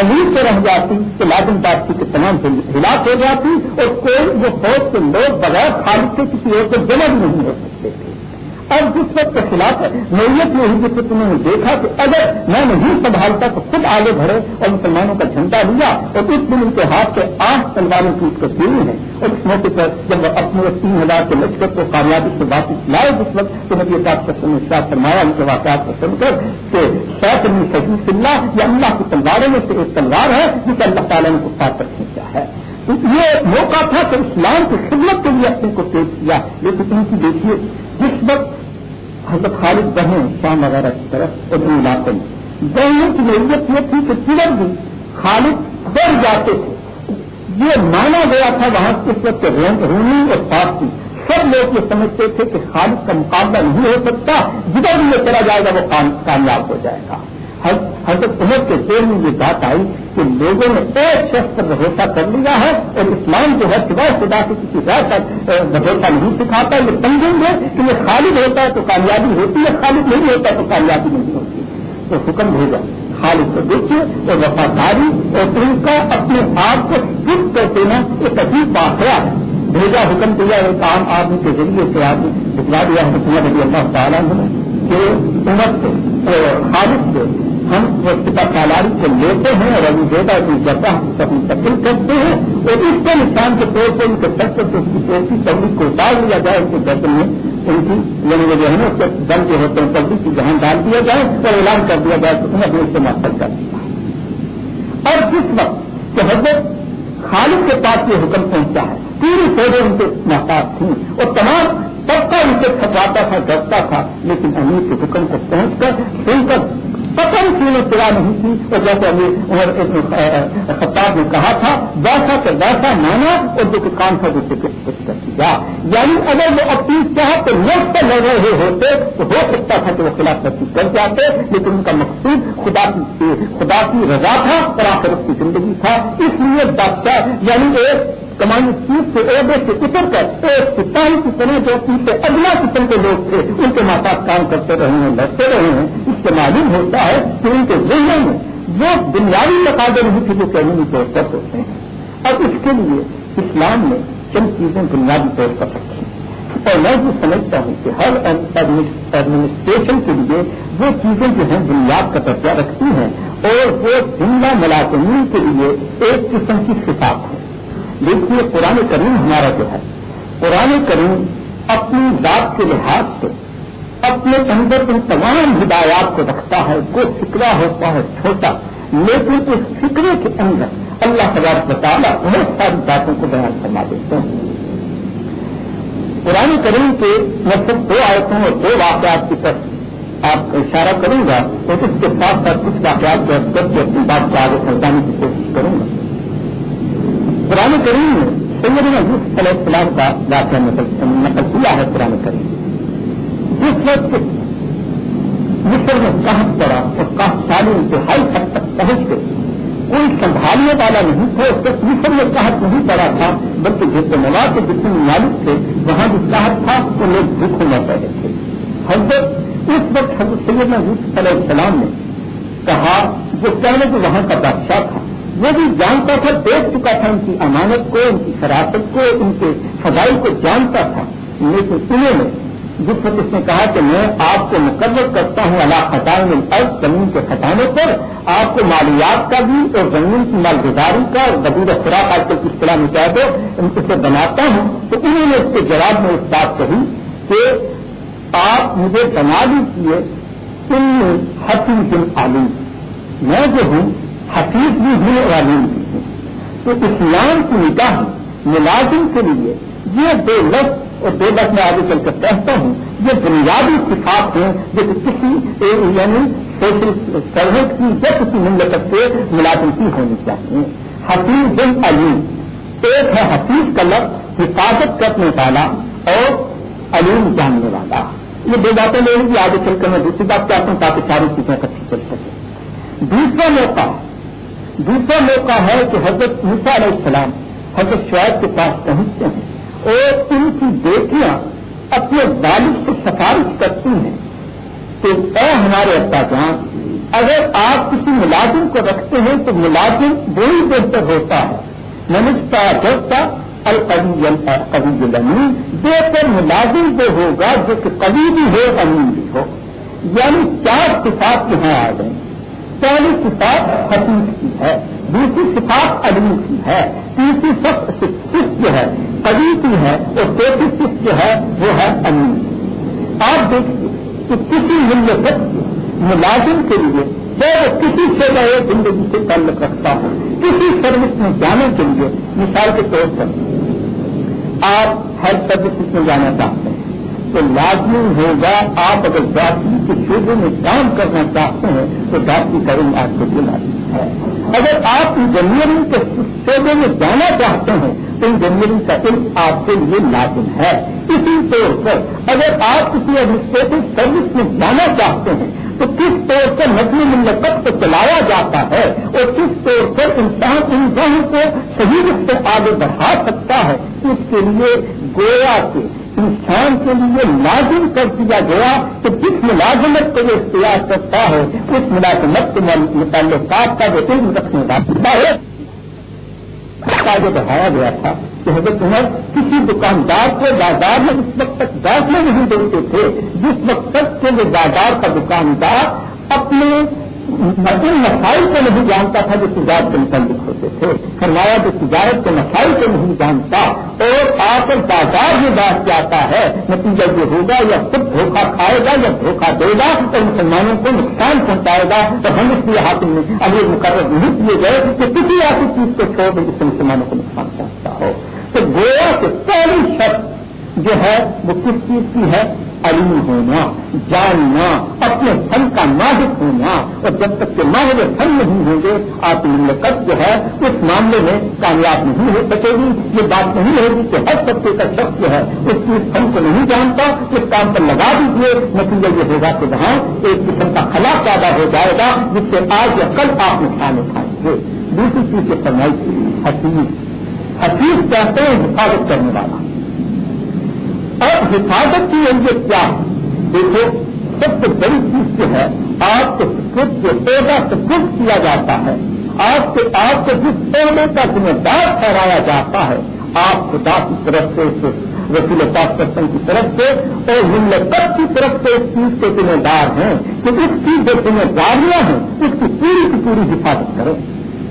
امیر سے رہ جاتی تو لازم باستی کے تمام ہلاک ہو جاتی، اور کوئی وہ فوج کے لوگ بغیر خالد سے کسی اور کو جمع نہیں ہو سکتے تھے۔ اور جس وقت کے خلاف ہے نوعیت میں ہی جس وقت انہوں نے دیکھا کہ اگر میں نہیں سنبھالتا تو خود آگے بڑھے اور مسلمانوں کا جھنڈا لیا اور اس دن ان کے ہاتھ سے آٹھ تلواروں کی اس کو سیڑھی ہے اور اس موقع پر جب وہ اپنے تین ہزار کے لشکر کو کامیابی سے واپس لائے، جس وقت تو نبی صاحب کا سن شاہ فرمایا، ان کے واقعات کو سن کر کہ سیف اللہ یا اللہ کی تلواروں میں سے ایک تلوار ہے، جسے اللہ تعالیٰ نے ساتھ پر کھینچا ہے۔ یہ موقع تھا کہ اسلام کی خدمت کے لیے اپنے کو پیش کیا۔ لیکن ان کی دیکھیے، جس وقت حضرت خالد بہیں شام وغیرہ کی طرف اور ان علاقوں میں دونوں کی نوعیت یہ تھی کہ کدھر بھی خالد ڈر جاتے تھے۔ یہ مانا گیا تھا وہاں اس وقت رونی اور پارسی سب لوگ یہ سمجھتے تھے کہ خالد کا مقابلہ نہیں ہو سکتا، جدھر بھی یہ چلا جائے گا وہ کامیاب ہو جائے گا۔ حضرت عمر کے دیر میں یہ بات آئی کہ لوگوں نے ایک شخص پر بھروسہ کر لیا ہے اور اسلام جو ہے سوائے خدا سے کسی رائے کا بھروسہ نہیں سکھاتا، یہ سمجھیں گے کہ یہ خالد ہوتا ہے تو کامیابی ہوتی ہے خالد نہیں ہوتا تو کامیابی نہیں ہوتی۔ تو حکم بھیجا خالد کو دیکھیے اور وفاداری اور ان کا اپنے آپ کو صرف کر دینا ایک عجیب واقعہ ہے بھیجا، حکم دیا ایک عام آدمی کے ذریعے سے آدمی بھجوا دیا حکومت اللہ تعالیٰ نے کہ عمر سے خالد سے ہم وہ سالاری کو لیتے ہیں اور ابھی بیٹا کی جگہ منتقل کرتے ہیں اور اس کے نقصان کے طور پر ان کے سب سے اس کی ایسی کو ڈال دیا جائے ان کے گردن میں ان کی یعنی وہ جو ہے نا اس کے دم کے ہوتے ہیں پبلک کی جہاں ڈال دیا جائے اور اعلان کر دیا جائے تو انہیں بھی سے معطل کر دیا اور جس وقت کہ حضرت خالد کے پاس یہ حکم پہنچا ہے، پوری فوجیں ان کے محتاط تھیں اور تمام سب کا ان سے کھپاتا تھا، ڈرتا تھا، لیکن امیر کے حکم کو پہنچ کر سن کر پتن کیوں سوا نہیں تھی؟ اور جیسے ابھی خطاب نے کہا تھا، ویسا کہ ویسا مانا اور جو کام تھا اسے کچھ کر دیا یعنی اگر وہ اپنی چاہت لوگ پر لڑ رہے ہوتے، تو ہو سکتا تھا کہ وہ خلاف ورزی کر جاتے، لیکن ان کا مقصود خدا کی خدا کی رضا تھا اور آخر کی زندگی تھا۔ اس لیے بادشاہ یعنی ایک کمانی چیز سے عہدے سے اتر کر ایک سپاہی کی طرح جو سے اگلا قسم کے لوگ تھے، ان کے ماتا کام کرتے رہے ہیں، لڑتے رہے ہیں، اس سے معلوم ہوتا ہے کہ ان کے ذہنوں میں وہ بنیادی مقابلے نہیں تھے جو قانونی طور پر ہوتے ہیں۔ اور اس کے لیے اسلام نے چند چیزیں بنیادی طور پر رکھی اور میں بھی سمجھتا ہوں کہ ہر ایڈمنسٹریشن کے لیے وہ چیزیں جو ہیں بنیاد کا درجہ رکھتی ہیں اور وہ جملہ ملازمین کے لیے ایک قسم کی خطاب ہے دیکھیے، قرآن کریم ہمارا جو ہے، قرآن کریم اپنی ذات کے لحاظ سے، اپنے اندر ان تمام ہدایات کو رکھتا ہے کوئی فکرا ہوتا ہے، چھوٹا، لیکن اس فکرے کے اندر اللہ تعالیٰ بطالہ بہت ساری باتوں کو بیان فرما دیتے ہیں۔ قرآن کریم کے میں دو آیتوں اور دو واقعات کی طرف آپ کو اشارہ کروں گا اور اس کے ساتھ ساتھ کچھ واقعات کے اندر اپنی بات کو آگے پہنچانے کی کوشش کروں گا۔ قرآن کریم میں سیدنا یوسف علیہ السلام کا واقعہ نقل کیا ہے قرآن کریم۔ جس وقت مصر میں کہت پڑا اور کہت سالی انتہائی حد تک پہنچ گئی کوئی سنبھالنے والا نہیں تھا، اس وقت مصر میں کہت نہیں پڑا تھا، بلکہ جس مواد کے جتنے مالک تھے، وہاں جو کہت تھا، وہ لوگ بھوکوں میں پڑے تھے۔ حضرت اس وقت حضرت سیدنا یوسف علیہ السلام نے کہا، جو پہلے جو وہاں کا بادشاہ تھا وہ بھی جانتا تھا، دیکھ چکا تھا ان کی امانت کو، ان کی شراست کو، ان کے فضائی کو جانتا تھا۔ لیکن انہوں نے جس وقت اس نے کہا کہ میں آپ کو مقرر کرتا ہوں اللہ خطائے میں زمین کے خطانے پر، آپ کو مالیات کا بھی اور زمین کی مالگزاری کا اور بدور خوراک آج کل کس طرح میں کہہ دو اسے بناتا ہوں۔ تو انہوں نے اس کے جواب میں اس بات کہی کہ آپ مجھے بنا لیجیے ان حفیظ عالم میں جو ہوں حفیظ بھی ہوں اور عالم تو اسلام کی نگاہ ملازم کے لیے یہ دو لفظ اور دو لفظ میں آگے چل کر کہتا ہوں، یہ بنیادی صفات ہیں جو کہ کسی یعنی سوشل سروس کی یا کسی مملکت سے ملازم کی ہونی چاہیے۔ حفیظ بن علیم ایک ہے حفیظ کا لفظ، حفاظت کرنے والا اور علیم جاننے والا۔ یہ دو باتیں لے گی آگے چل کر میں دوسری بات چاہتا ہوں تاکہ ساری چیزیں اکٹھی چل سکے دوسرا موقع دوسرا موقع ہے کہ حضرت علیہ السلام حضرت شعیب کے پاس پہنچتے ہیں اور ان کی بیٹیاں اپنے والد سے سفارش کرتی ہیں۔ کہ اے ہمارے ابا جان اگر آپ کسی ملازم کو رکھتے ہیں تو ملازم وہی بہتر ہوتا ہے۔ منستا جگتا القوی القوی الامین بہتر ملازم جو ہوگا، جو کہ کبھی بھی ہو، امین بھی ہو۔ یعنی چار صفات یہاں آ گئے۔ پہلی صفات حقیق کی ہے، دوسری صفات علم کی ہے، تیسری سخت صف جو ہے کبھی کی ہے اور چوتھی صف جو ہے، وہ ہے امین آپ دیکھیے کہ کسی ملت ملازم کے لیے چاہے وہ کسی شعبہ زندگی سے تعلق رکھتا ہو کسی سروس میں جانے کے لیے مثال کے طور پر آپ ہر سروس میں جانا چاہتے ہیں۔ تو لازمی ہوگا، آپ اگر ڈاکٹری کے شعبے میں کام کرنا چاہتے ہیں، تو ڈاکٹری کا آپ کے لیے لازمی ہے۔ اگر آپ انجینئرنگ کے شعبے میں جانا چاہتے ہیں، تو انجینئرنگ کا علم آپ کے لیے لازم ہے۔ اسی طور پر اگر آپ کسی ایڈمنسٹریٹو سروس میں جانا چاہتے ہیں، تو کس طور پر نظم ملکت کو چلایا جاتا ہے اور کس طور پر انسان ان گاہوں کو صحیح روپ سے آگے بڑھا سکتا ہے، اس کے لیے گویا کے انسان کے لیے لازم کر دیا گیا کہ جس ملازمت کو وہ اختیار کرتا ہے، اس ملازمت کے متعلقات کا جو علم رکھنے کا ہے۔ جو بڑھایا گیا تھا کہ حضرت عمر کسی دکاندار کو بازار میں اس وقت تک داخلے نہیں دیتے تھے، جس وقت تک کہ وہ بازار کا دکاندار اپنے ان مسائل کو نہیں جانتا تھا جو تجارت کے متعلق ہوتے تھے، فرمایا جو تجارت کے مسائل کو نہیں جانتا اور آ کر بازار میں بیٹھ جاتا ہے، نتیجہ یہ ہوگا یا خود دھوکہ کھائے گا یا دھوکہ دے گا تو مسلمانوں کو نقصان پہنچائے گا۔ تو ہم اس لیے حاصل میں ابھی مقرر نہیں کیے گئے کہ کسی ایسی چیز کو چھوڑ دیں جس سے مسلمانوں کو نقصان پہنچتا ہو۔ تو گویا کے پہلی شخص جو ہے وہ کس چیز کی ہے؟ علم ہونا جاننا، اپنے فن کا ماہر ہونا، اور جب تک کہ ماہر فن نہیں ہوں گے، آپ ملکت جو ہے، اس معاملے میں کامیاب نہیں ہو سکے گی۔ یہ بات نہیں ہوگی کہ ہر طبقے کا شخص جو ہے، اس چیز فن کو نہیں جانتا، اس کام پر لگا دیجیے نتیجہ یہ ہوگا کہ وہاں ایک قسم کا خلا پیدا ہو جائے گا، جس سے آج یا کل آپ نقصان اٹھائیں گے۔ دوسری چیز کی فرمائی حقیق حقیق کہتے ہیں حفاظت کرنے والا۔ اور حفاظت کی اہمیت کیا ہے؟ دیکھو، سب سے بڑی چیز جو ہے، آپ کے خود کے عہدہ سے خود کیا جاتا ہے۔ آپ کے آپ کو جس عہدے کا ذمہ دار ٹھہرایا جاتا ہے، آپ خدا کی طرف سے وکیل پاک کرسن کی طرف سے اور ملت کی طرف سے اس چیز کے ذمہ دار ہیں کہ اس کی جو ذمہ داریاں ہیں، اس کی پوری کی پوری حفاظت کریں۔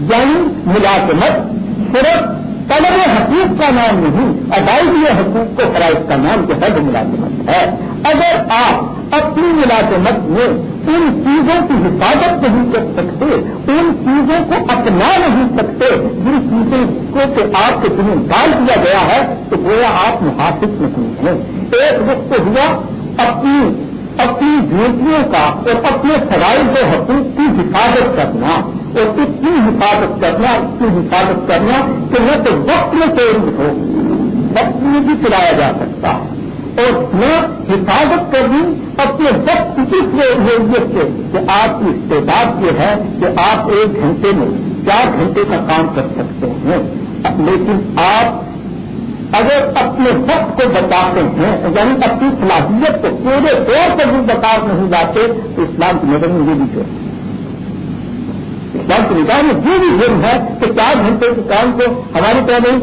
یعنی ملازمت، صرف طلب حقوق کا نام نہیں، ادائیگی حقوق کو فرائض کا نام جو حد ملازمت ہے۔ اگر آپ اپنی ملازمت میں ان چیزوں کی حفاظت نہیں کر سکتے، ان چیزوں کو اپنا نہیں سکتے، جن چیزوں کو کہ آپ کے دن ڈال دیا گیا ہے، تو گویا آپ محافظ نہیں ہیں۔ ایک وقت ہوا اپنی اپنی ڈیوٹیوں کا اور اپنے فرائض و حقوق کی حفاظت کرنا۔ اور اتنی حفاظت کرنا، اتنی حفاظت کرنا کہ نہ تو وقت میں چوری ہو، وقت میں بھی چلایا جا سکتا۔ ہے اور نہ حفاظت کرنی اپنے وقت اس ضرورت سے کہ آپ کی استعداد یہ ہے کہ آپ ایک گھنٹے میں چار گھنٹے کا کام کر سکتے ہیں۔ لیکن آپ اگر اپنے وقت کو بتاتے ہیں یعنی اپنی صلاحیت کو پورے طور پر بھی بتا نہیں جاتے، تو اسلام کی نظر میں یہ بھی جو اسلام کی نگاہ میں یہ بھی ظلم ہے کہ چار گھنٹے کے کام کو ہماری طرح نہیں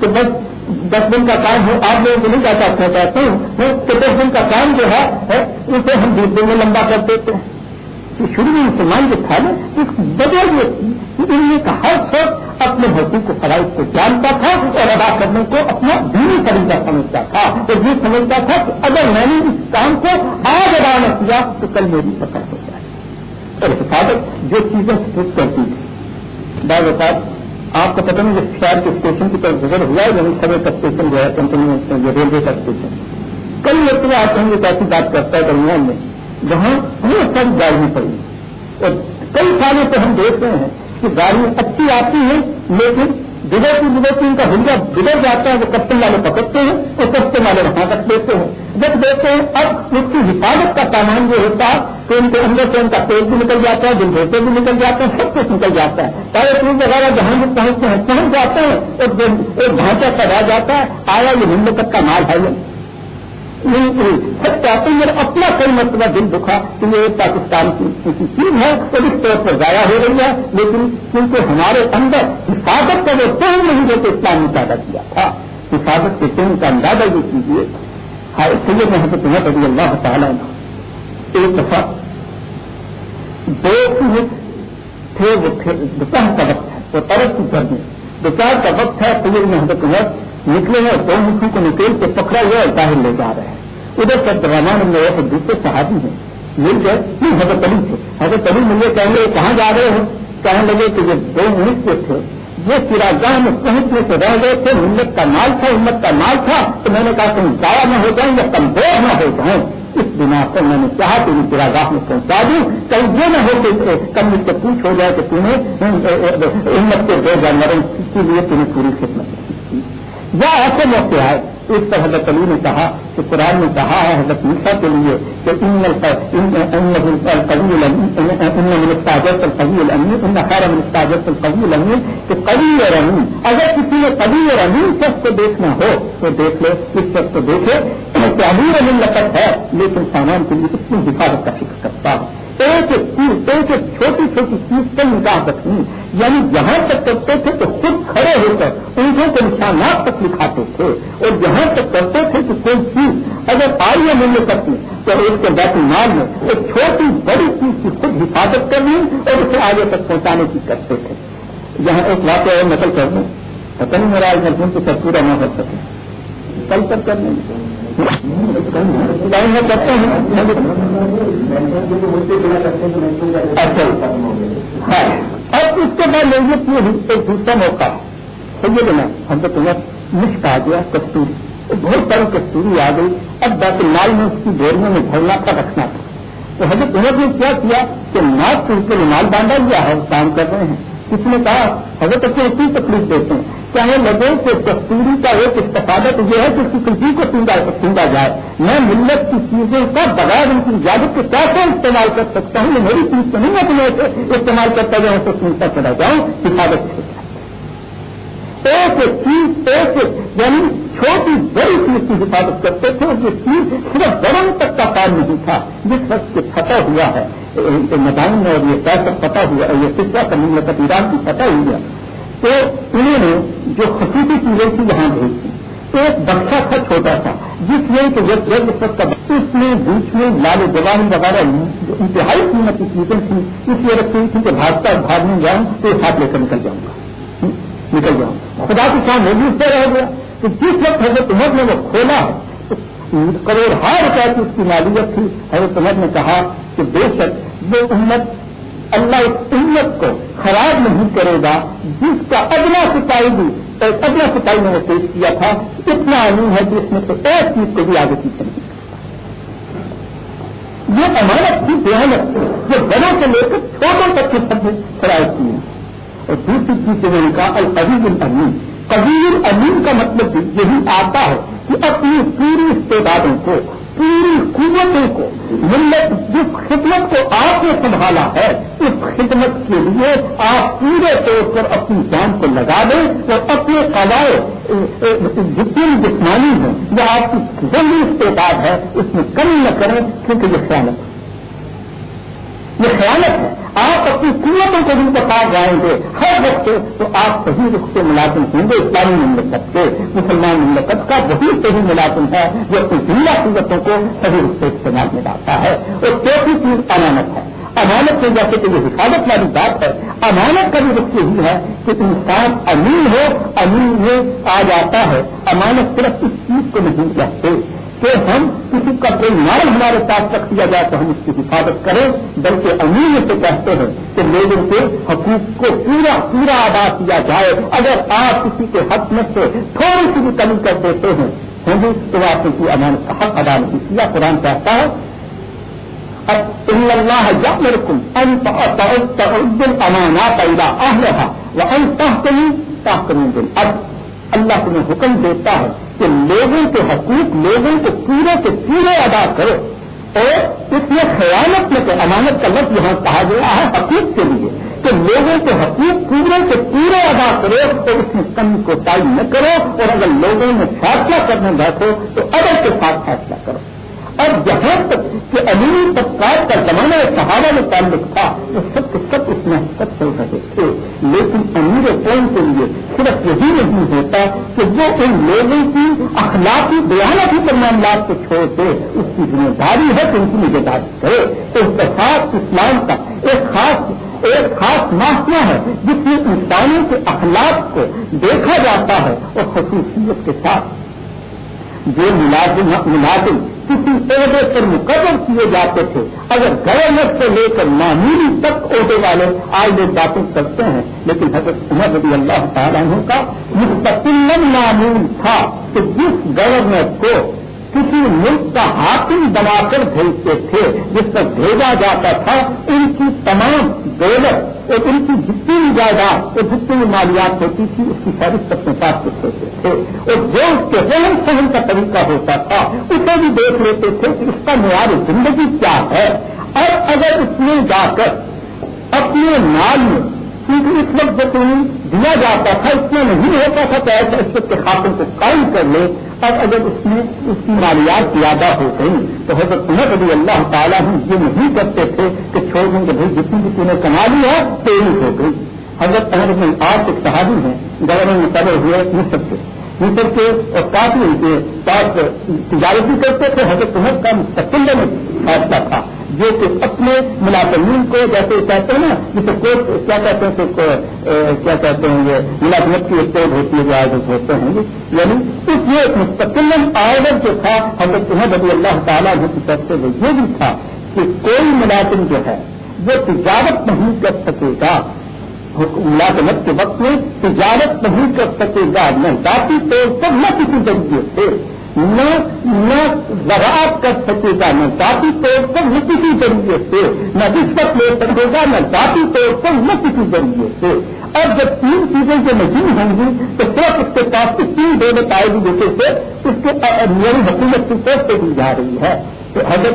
کہ بس دس دن کا کام ہو آپ لوگوں کو نہیں جاتا چاہتا ہوں کہ دس دن کا کام جو ہے اسے ہم بیس دن میں لمبا کر دیتے ہیں۔ شروع میں مسلمان جو تھا نا ایک بدل یہ کہ ہر شخص اپنے حقوق کو، فرائض کو جانتا تھا اور ادا کرنے کو اپنا دینی طریقہ سمجھتا تھا۔ اور یہ سمجھتا تھا کہ اگر میں نے اس کام کو آج ادا نہ کیا، تو کل میری پکڑ ہو جائے۔ اور حفاظت جو چیزیں خود کرتی تھی بعض اوقات آپ کو پتہ نہیں جس شہر کے اسٹیشن کی طرف گزر ہوا ہے یعنی سب کا اسٹیشن جو ہے، کمپنی ریلوے کا اسٹیشن۔ کئی لوگ آتے ہیں جو کافی بات کرتا ہے درمیان میں جہاں ہمیں سب گاڑیاں پڑی اور کئی سالوں سے ہم دیکھ رہے ہیں کہ گاڑیاں اچھی آتی ہیں لیکن بگڑتی بگڑتی ان کا ہنگا بگڑ جاتا ہے، وہ کپٹن والے پکڑتے ہیں اور کپٹن والے وہاں تک دیتے ہیں۔ جب دیکھتے ہیں، اب اس کی حفاظت کا سامان جو ہوتا ہے، تو ان کے اندر سے ان کا پیٹ بھی نکل جاتا ہے دل بھیسے بھی نکل جاتے ہیں سب کچھ نکل جاتا ہے۔ پہلے ٹول وغیرہ جہاں بھی پہنچتے ہیں، پہنچ جاتے ہیں اور ایک ڈھانچہ کا جاتا ہے، آیا یہ ہند تک کا مال ہے۔ یہ چاہتے ہیں اپنا کوئی مرتبہ دل دکھا کہ یہ پاکستان کی چیز ہے اس طور پر ضائع ہو رہی ہے، لیکن کیونکہ ہمارے اندر حفاظت کا وہ تین نہیں جو کہ اسلام نے پیدا کیا تھا۔ حفاظت کے تین کا اندازہ یہ کیجیے۔ سید محمد تمہیں رضی اللہ تعالیٰ ایک دفعہ دو تھے، وہ دوپہر کا وقت ہے، وہ طرف کی گرمی دوپہر کا وقت ہے سید محمد عمر نکلے ہیں دو ملکوں کو نکل کے پکڑا ہوا اور باہر لے جا رہے ہیں۔ ادھر سب رحمان میں ایک دوسرے صحابی ہیں۔ مل گئے نہیں حضرت علی تھے۔ حضرت علی مجھے کہیں گے کہاں جا رہے ہیں؟ کہنے لگے کہ یہ دو ملک کے تھے، یہ چراگاہ میں پہنچنے سے رہ گئے تھے۔ ملت کا مال تھا، امت کا مال تھا۔ تو میں نے کہا، تم ضائع نہ ہو جائیں یا کمزور نہ ہو جائیں اس بنا پر میں نے چاہا کہ انہیں چراگاہ میں پہنچا دوں۔ کہیں یہ نہ ہو کہ کم سے پوچھ ہو جائے کہ تمہیں امت کے دو جانوروں کے لیے تمہیں پوری خدمت۔ یا ایسے موقع آئے۔ اس پر حضرت علی نے کہا کہ قرآن نے کہا ہے حضرت میسا کے لیے کہ ان خیر منستاجت القوی الامین کہ قوی اور امین اگر کسی نے قوی اور امین شخص کو دیکھنا ہو تو دیکھ لے، اس شخص کو دیکھے کہ امیر امین لقت ہے، لیکن سامان کے لیے اتنی حفاظت کا فکر کرتا ہوں۔ ایک ایک چیز، ایک چھوٹی چھوٹی چیز سے نگاہ رکھنی یعنی جہاں تک کرتے تھے تو خود کھڑے ہو کر انہیں کے نشانات تک لکھاتے تھے۔ اور جہاں تک کرتے تھے کہ کوئی چیز اگر آئی ہے ملنے سکتی تو اس کے بیت مال میں ایک چھوٹی بڑی چیز کی خود حفاظت کرنی اور اسے آگے تک پہنچانے کی کرتے تھے۔ یہاں ایک واقعہ اور نقل کر دوں۔ پتہ نہیں میرا آج مرحوم سب پورا نہ کر سکے۔ کل تک کرنے کرتے ہیں ہاں اور اس کے بعد لوگوں کی ایک دوسرا موقع۔ سمجھے گا ہم تو تمہیں مشک آ گیا کستوری۔ بہت ساری کستوری آ گئی۔ اب بیت مال میں اس کی بوریوں میں بھرنا تھا رکھنا۔ تھا تو حضرت عمر نے کیا کیا کہ ناک کو کے رومال باندھا گیا ہے کام کر رہے ہیں۔ کس نے کہا، حضرت اپنی اتنی تکلیف دیتے ہیں۔ چاہے لگے کہ کستوری کا ایک استفادت یہ ہے کہ اس کی کسی کو سنگا جائے۔ میں ملت کی چیزوں کا بغیر ان کی اجازت کے کیسے استعمال کر سکتا ہوں؟ یہ میری چیز تو نہیں ہے کہ میں استعمال کرتا جاؤں تو سنتا چلا جاؤں۔ حفاظت ایک چیز، ایک یعنی چھوٹی بڑی چیز کی حفاظت کرتے تھے۔ اور یہ چیز صرف گرم تک کا کام نہیں تھا، جس وقت سے فتح ہوا ہے۔ میدان میں اور یہ پیسہ فتح ہوا یہ سکا کا مملکت ایران کی فتح ہوئی ہے۔ تو انہوں نے جو خصوصی چیزیں تھی یہاں بھیج تھی ایک بچہ تھا چھوٹا تھا، جس میں کہ جب اس اس میں بیچ میں لال جوان وغیرہ انتہائی قیمت کی چیزیں تھیں، اس لیے رکھتی تھی کہ بھاگتا، بھاگنے جاؤں تو ساتھ لے کر نکل جاؤں گا۔ نکل جاؤں۔ خدا کی کام بھی اس سے رہ گیا۔ تو جس وقت حضرت عمر نے وہ کھولا ہے کروڑ ہار روپئے کی اس کی مالیت تھی، حضرت عمر نے کہا کہ بے شک وہ امت اللہ اس امت کو خراب نہیں کرے گا، جس کا ادنا سپاہی بھی ادنا سپاہی میں نے پیش کیا تھا، اتنا امین ہے کہ اس میں سے ایک چیز کو بھی آگے پیچھے نہیں یہ امانت کی دیانت جو بڑوں سے لے کر چھوٹوں تک کے سب شرائط کی ہے۔ اور دوسری چیز جو میں نے کہا القبیل الامین۔ قبیر امین کا مطلب یہی آتا ہے کہ اپنی پوری استعدادوں کو پوری قوتوں کو، ملت، جس خدمت کو آپ نے سنبھالا ہے، اس خدمت کے لیے آپ پورے طور پر اپنی جان کو لگا دیں اور اپنے قواعد جتنی جسمانی ہیں یا آپ کی ضروری استعداد ہے، اس میں کمی نہ کریں کیونکہ یہ خیالت ہے۔ یہ خیالت ہے۔ آپ اپنی قیمتوں کو بھی بتا جائیں گے ہر وقت تو آپ صحیح رخ سے ملازم ہوں گے، اسلامی مملکت کے، مسلمان مملکت کا وہی صحیح ملازم ہے جو اپنی زندہ قیمتوں کو صحیح رخ سے استعمال میں لاتا ہے۔ اور چوتھی چیز امانت ہے۔ امانت سے جیسے کہ یہ حفاظت والی بات ہے، امانت کا بھی رخ یہی ہے کہ انسان امین ہو، امین میں آ جاتا ہے۔ امانت صرف اس چیز کو نہیں کہتے کہ ہم کسی کا کوئی مال ہمارے ساتھ رکھ دیا جائے تو ہم اس کی حفاظت کریں۔ بلکہ امین سے کہتے ہیں کہ لوگوں کے حقوق کو پورا پورا ادا کیا جائے۔ اگر آپ کسی کے حق میں سے تھوڑی سی بھی کمی کر دیتے ہیں، ہوں گے تو آپ کی امانت کا حق ادا نہیں کیا۔ قرآن چاہتا ہے اللہ یقم ان امانات وہ ان تحکم دن اب اللہ تمہیں حکم دیتا ہے کہ لوگوں کے حقوق، لوگوں کو پورے کے پورے ادا کرو اور اس میں خیالت میں کہ امانت کا لفظ یہاں کہا گیا ہے حقوق کے لیے کہ لوگوں کے حقوق پورے کے پورے ادا کرو اور اس میں کمی کو ٹائم نہ کرو اور اگر لوگوں میں فیصلہ کرنے بیٹھو تو ادر کے ساتھ فیصلہ کرو۔ اور جہاں تک کہ امیر طبقات کا زمانہ صحابہ میں تعلق تھا۔ وہ سب کے سب اس میں سب چل رہے تھے۔ لیکن امیر قوم کے لیے صرف یہی نہیں ہوتا کہ وہ ان لوگوں کی اخلاقی بیانتی پر معاملات کو چھوڑ دے۔ اس کی ذمہ داری ہے کہ ان کی نگہداری کرے۔ تو اتفاق اسلام کا ایک خاص ایک خاص معافیا ہے، جس میں انسانوں کے اخلاق کو دیکھا جاتا ہے اور خصوصیت کے ساتھ۔ جو ملازم ملازم کسی عہدے پر مقرر کیے جاتے تھے۔ اگر گورنر سے لے کر معمولی تک عہدے والے آج لوگ باتیں کرتے ہیں، لیکن حضرت عمر رضی اللہ تعالیٰ کا مستقل معمول تھا کہ جس گورنر کو کسی ملک کا حاکم بنا کر بھیجتے تھے، جس پر بھیجا جاتا تھا، ان کی تمام دولت اور ان کی جتنی بھی جائیداد اور جتنی بھی مالیات ہوتی تھی، اس کی فہرست اپنے پاس ہوتے تھے۔ اور جو اس کے رہن سہن کا طریقہ ہوتا تھا، اسے بھی دیکھ لیتے تھے کہ اس کا معیار زندگی کیا ہے۔ اور اگر اس میں جا کر اپنے مال میں کیونکہ اس وقت جو تمہیں دیا جاتا تھا اس میں نہیں ہوتا تھا کہ ایسا اس وقت کے خاتون کو قائم کر لے۔ اب اگر اس میں اس کی مالیات زیادہ ہو گئی تو حضرت عمر رضی اللہ تعالیٰ ہم یہ نہیں کرتے تھے کہ چھوڑ دیں گے بھائی جتنی بھی تمہیں کما لی ہے تیری ہو گئی۔ حضرت عمر میں آج ایک صحابی ہیں، گورنر میں پڑے ہوئے مصر کے۔ مصر کے اور کافی ان کے پاس تجارتی کرتے تھے۔ حضرت عمر کا مستقل میں فیصلہ تھا۔ جو کہ اپنے ملازمین کو جیسے کہتے ہیں نا، جسے کوٹ، کیا کہتے ہیں کیا کہتے ہیں یہ ملازمت کی ایک ہوتی ہے جو آئے ہوتے ہیں یعنی اس یہ مستقل آئر جو تھا، حضرت رضی اللہ تعالیٰ کی طرف سے وہ یہ بھی تھا کہ کوئی ملازم جو ہے، وہ تجارت نہیں کر سکے گا۔ ملازمت کے وقت میں تجارت نہیں کر سکے گا۔ نہ ذاتی طور پر نہ کسی طریقے سے۔ نہ زراعت کر سکے گا نہ ذاتی طور پر نہ کسی ذریعے سے، نہ رشوت لے سکے گا، نہ ذاتی طور پر نہ کسی ذریعے سے۔ اور جب تین چیزیں جو نہیں ہوں گی، تو صرف اس کے پاس تین دولت آئے گی جیسے سے اس کے میری حکومت کی طرف سے دی جا رہی ہے۔ تو حضرت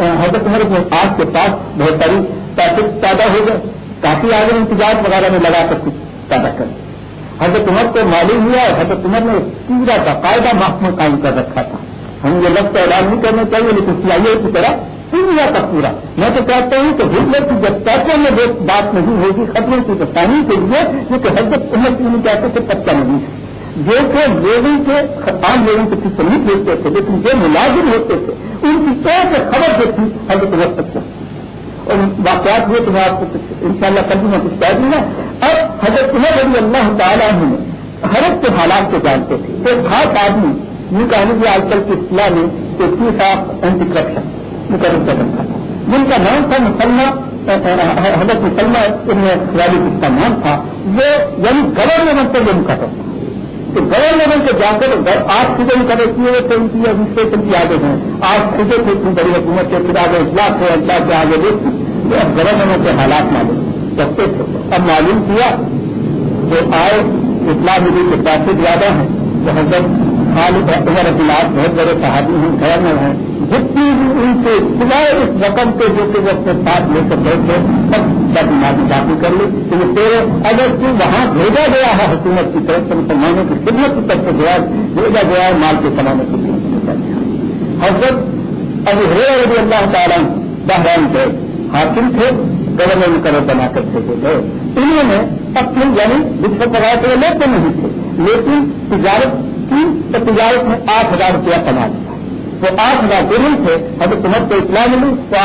حضرت عمر کو آج کے پاس بہت ساری پیسے پیدا ہو گئے۔ کافی آگے انتظار وغیرہ میں لگا کر کچھ پیدا کریں حضرت عمر کو معلوم ہوا اور حضرت عمر نے پورا باقاعدہ محکمہ قائم کر رکھا تھا۔ ہم یہ لفظ اعلان نہیں کرنا چاہیے، لیکن سی آئی اے کی طرح پورا کا پورا۔ میں تو کہتا ہوں کہ ہٹلر کی جب پیسے میں وہ بات نہیں ہوگی خطرے کی پریشانی کے لیے، کیونکہ حضرت عمر کی نہیں کہتے تھے پچا نہیں جو کہ لوگوں کے عام لوگوں کے پیچھے نہیں بھیجتے تھے، لیکن جو ملازم ہوتے تھے، ان کی ایک خبر جو تھی، حضرت عمر تک اور واقعات ہوئے تو میں آپ کو ان شاء اللہ کبھی میں کچھ کہہ دوں گا۔ اب حضرت عمر رضی اللہ تعالیٰ نے ہر ایک کے حالات کو جانتے تھے۔ ایک خاص آدمی یہ کہنے کی آج کل کی اصلاح میں کہ چیف آف اینٹی کرپشن مقرر کر تھا۔ جن کا نام تھا مسلمان حضرت مسلمان ان میں خیالی جس کا نام تھا، وہ یعنی گورنمنٹ پر یہ مقرر۔ تھا کہ لیول پہ جا کر آپ خود ہی مقرر کیے ہوئے تھے ان کی ایڈمنسٹریشن کی آگے ہیں۔ آپ خود تھے اتنی بڑی حکومت کے پھر آگے اجلاس تھے اجلاس کے آگے دیکھتی اب گورنمنٹ کے حالات معلوم۔ جب سے اب معلوم کیا کہ آئے اطلاع ملی کے پیسے زیادہ ہیں، تو حضرت خالد عمر اطلاعات بہت بڑے صحابی ہیں گورنر ہیں۔ جتنی بھی ان سے سوائے اس رقم کے جو کہ وہ اپنے ساتھ لے کر گئے تھے سب سب مادی داخل کر لی۔ تو تیرے اگر تو وہاں بھیجا گیا ہے حکومت کی طرف سے، مسلمانوں کی خدمت کی طرف سے بھیجا گیا ہے، مال کے کمانے کے لیے۔ حضرت ابھی رضی اللہ تعالیٰ بہران گئے حاکم تھے، گورنر مقرر بنا کر بھیجے گئے۔ انہوں نے اپنے یعنی رشوت وغیرہ کے لیتے نہیں تھے، لیکن تجارت کی تو تجارت میں آٹھ ہزار روپیہ کما دیا وہ آٹھ ہزار جو نہیں تھے اگر تمہیں کو اطلاع ملی تو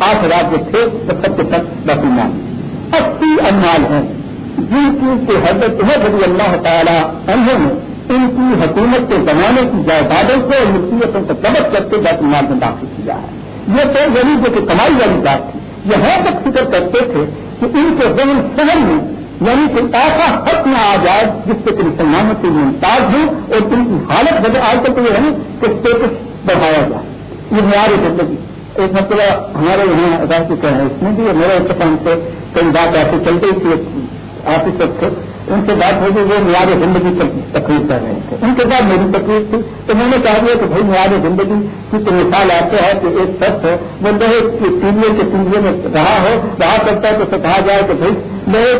آٹھ ہزار جو تھے تو سب کے سب بسمان اسی امال ہیں۔ جن کی حضرت رضی اللہ تعالیٰ انہوں نے ان کی حکومت کے زمانے کی جائیدادوں کو اور مصیبتوں کو سبق کر کے بیت المال میں داخل کیا ہے۔ یہ تو یعنی غریبوں کی کمائی والی بات تھی۔ یہاں تک فکر کرتے تھے کہ ان کے ذہن شہر میں یعنی کہ ایسا حق نہ آ جائے، جس سے کہ مسلمانوں کے ممتاز ہوں اور ان کی حالت وجہ آج تک یہ ہے کہ بڑھایا جائے یہ معیار زندگی۔ ایک مرتبہ ہمارے یہاں رہ چکے ہیں اس میں بھی میرے اتفاق سے کئی بات ایسے چلتے تھی۔ آفیسر تھے ان سے بات ہوگی وہ معیار زندگی پر تقریر کر رہے تھے۔ ان کے بعد میری تقریر تھی۔ تو میں نے کہا دیا کہ بھائی معیار زندگی کی تو مثال ایسے ہے کہ ایک شخص ہے وہ لوہے کے تیلیے کے تیلیے میں رہا ہو، رہا کرتا ہے تو اسے کہا جائے کہ بھائی لوہے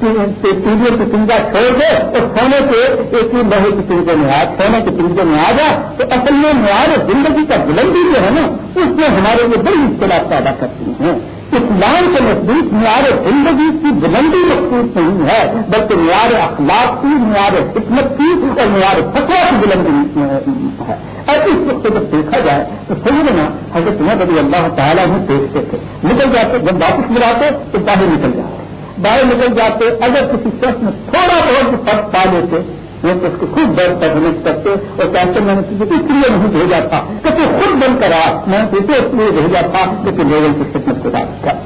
تیلیے کی پنجا چھوڑ دے اور سونے کے ایک ہی لوہے کی پنجے میں آ سونے کے پنجے میں آ جائے تو اصل میں معیار زندگی کا بلندی جو ہے نا، اس میں ہمارے لیے بڑی اختلاف پیدا کرتی ہیں۔ اسلام کے نزدیک معیار زندگی کی بلندی مخصوص نہیں ہے، بلکہ معیار اخلاق کی، معیار حکمت کی اور معیار فتوا کی بلندی ہے۔ اور اس وقت جب دیکھا جائے تو سمجھ نا حضرت میں اللہ تعالیٰ ہی دیکھتے تھے نکل جاتے، جب واپس ملاتے تو باہر نکل جاتے۔ باہر نکل جاتے، اگر کسی شخص میں تھوڑا بہت فرق پا لیتے میں اس کو خود درد پرہنس کرتے، اور کہتے میں نے کسی اس لیے نہیں بھیجا تھا کہ تو خود بن کر آ میں اسے اس لیے بھیجا تھا کہ تو لوگوں کی خدمت کو بات کر۔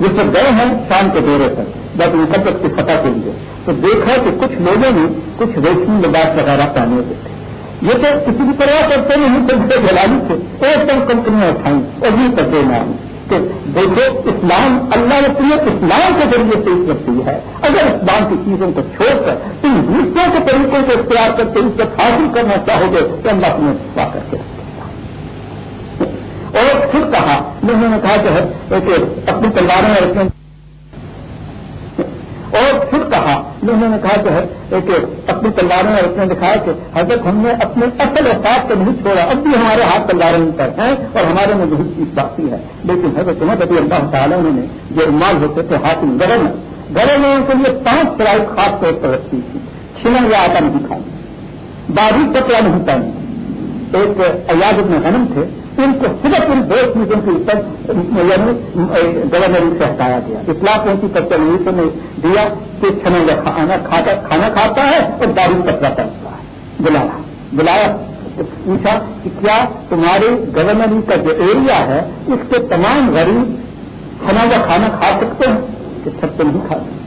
یہ سب گئے ہیں شام کے دورے پر، جب مقدس کی فتح کے لیے۔ تو دیکھا کہ کچھ لوگوں نے کچھ ریشمی لباس وغیرہ پہنے ہوئے تھے۔ یہ تو کسی بھی طرح کرتے نہیں تھے جلالی تھے، ایک دم کمپنیاں اٹھائیں، اور یہ کرتے نہ کہ دیکھو، اسلام اللہ نے پورے اسلام کے ذریعے سے عزت دی ہے۔ اگر اسلام کی چیزوں کو چھوڑ کر تم دوسروں کے طریقوں کو اختیار کر کے عزت حاصل کرنا چاہو گے، تو اللہ تمہیں دفاع کر کے اور پھر کہا، میں نے کہا کہ اپنی تلواروں میں رکھیں اور پھر کہا انہوں نے کہا کہ ہے کہ اپنی تلواروں میں رکھنے دکھایا کہ حضرت ہم نے اپنے اصل احساس کو نہیں چھوڑا، اب بھی ہمارے ہاتھ تلواروں پر ہیں اور ہمارے میں بہت چیز باقی ہے لیکن حضرت تمہیں ابھی اللہ تعالیٰ نے جو امال ہوتے تھے ہاتھ میں گرم گرم لوگوں کے لیے پانچ فرائی خاص طور پر رکھتی تھی۔ چھلن یا آتا نہیں کھائی باریک کپڑا نہیں پہنی ایک ایاز میں غنم تھے۔ ان کو صرف ان دو چیزوں کے اوپر یعنی گورنر سے ہٹایا گیا۔ اطلاع پہنچی کچھ مریضوں نے دیا کہ چھنا کھانا کھانا کھاتا ہے اور دارو کچرا پہنچتا ہے۔ بلایا۔ بلایا۔ پوچھا کہ کیا تمہاری گورنری کا جو ایریا ہے، اس کے تمام غریب کھانا کا کھانا کھا سکتے ہیں؟ کہ سب تو نہیں کھا سکتے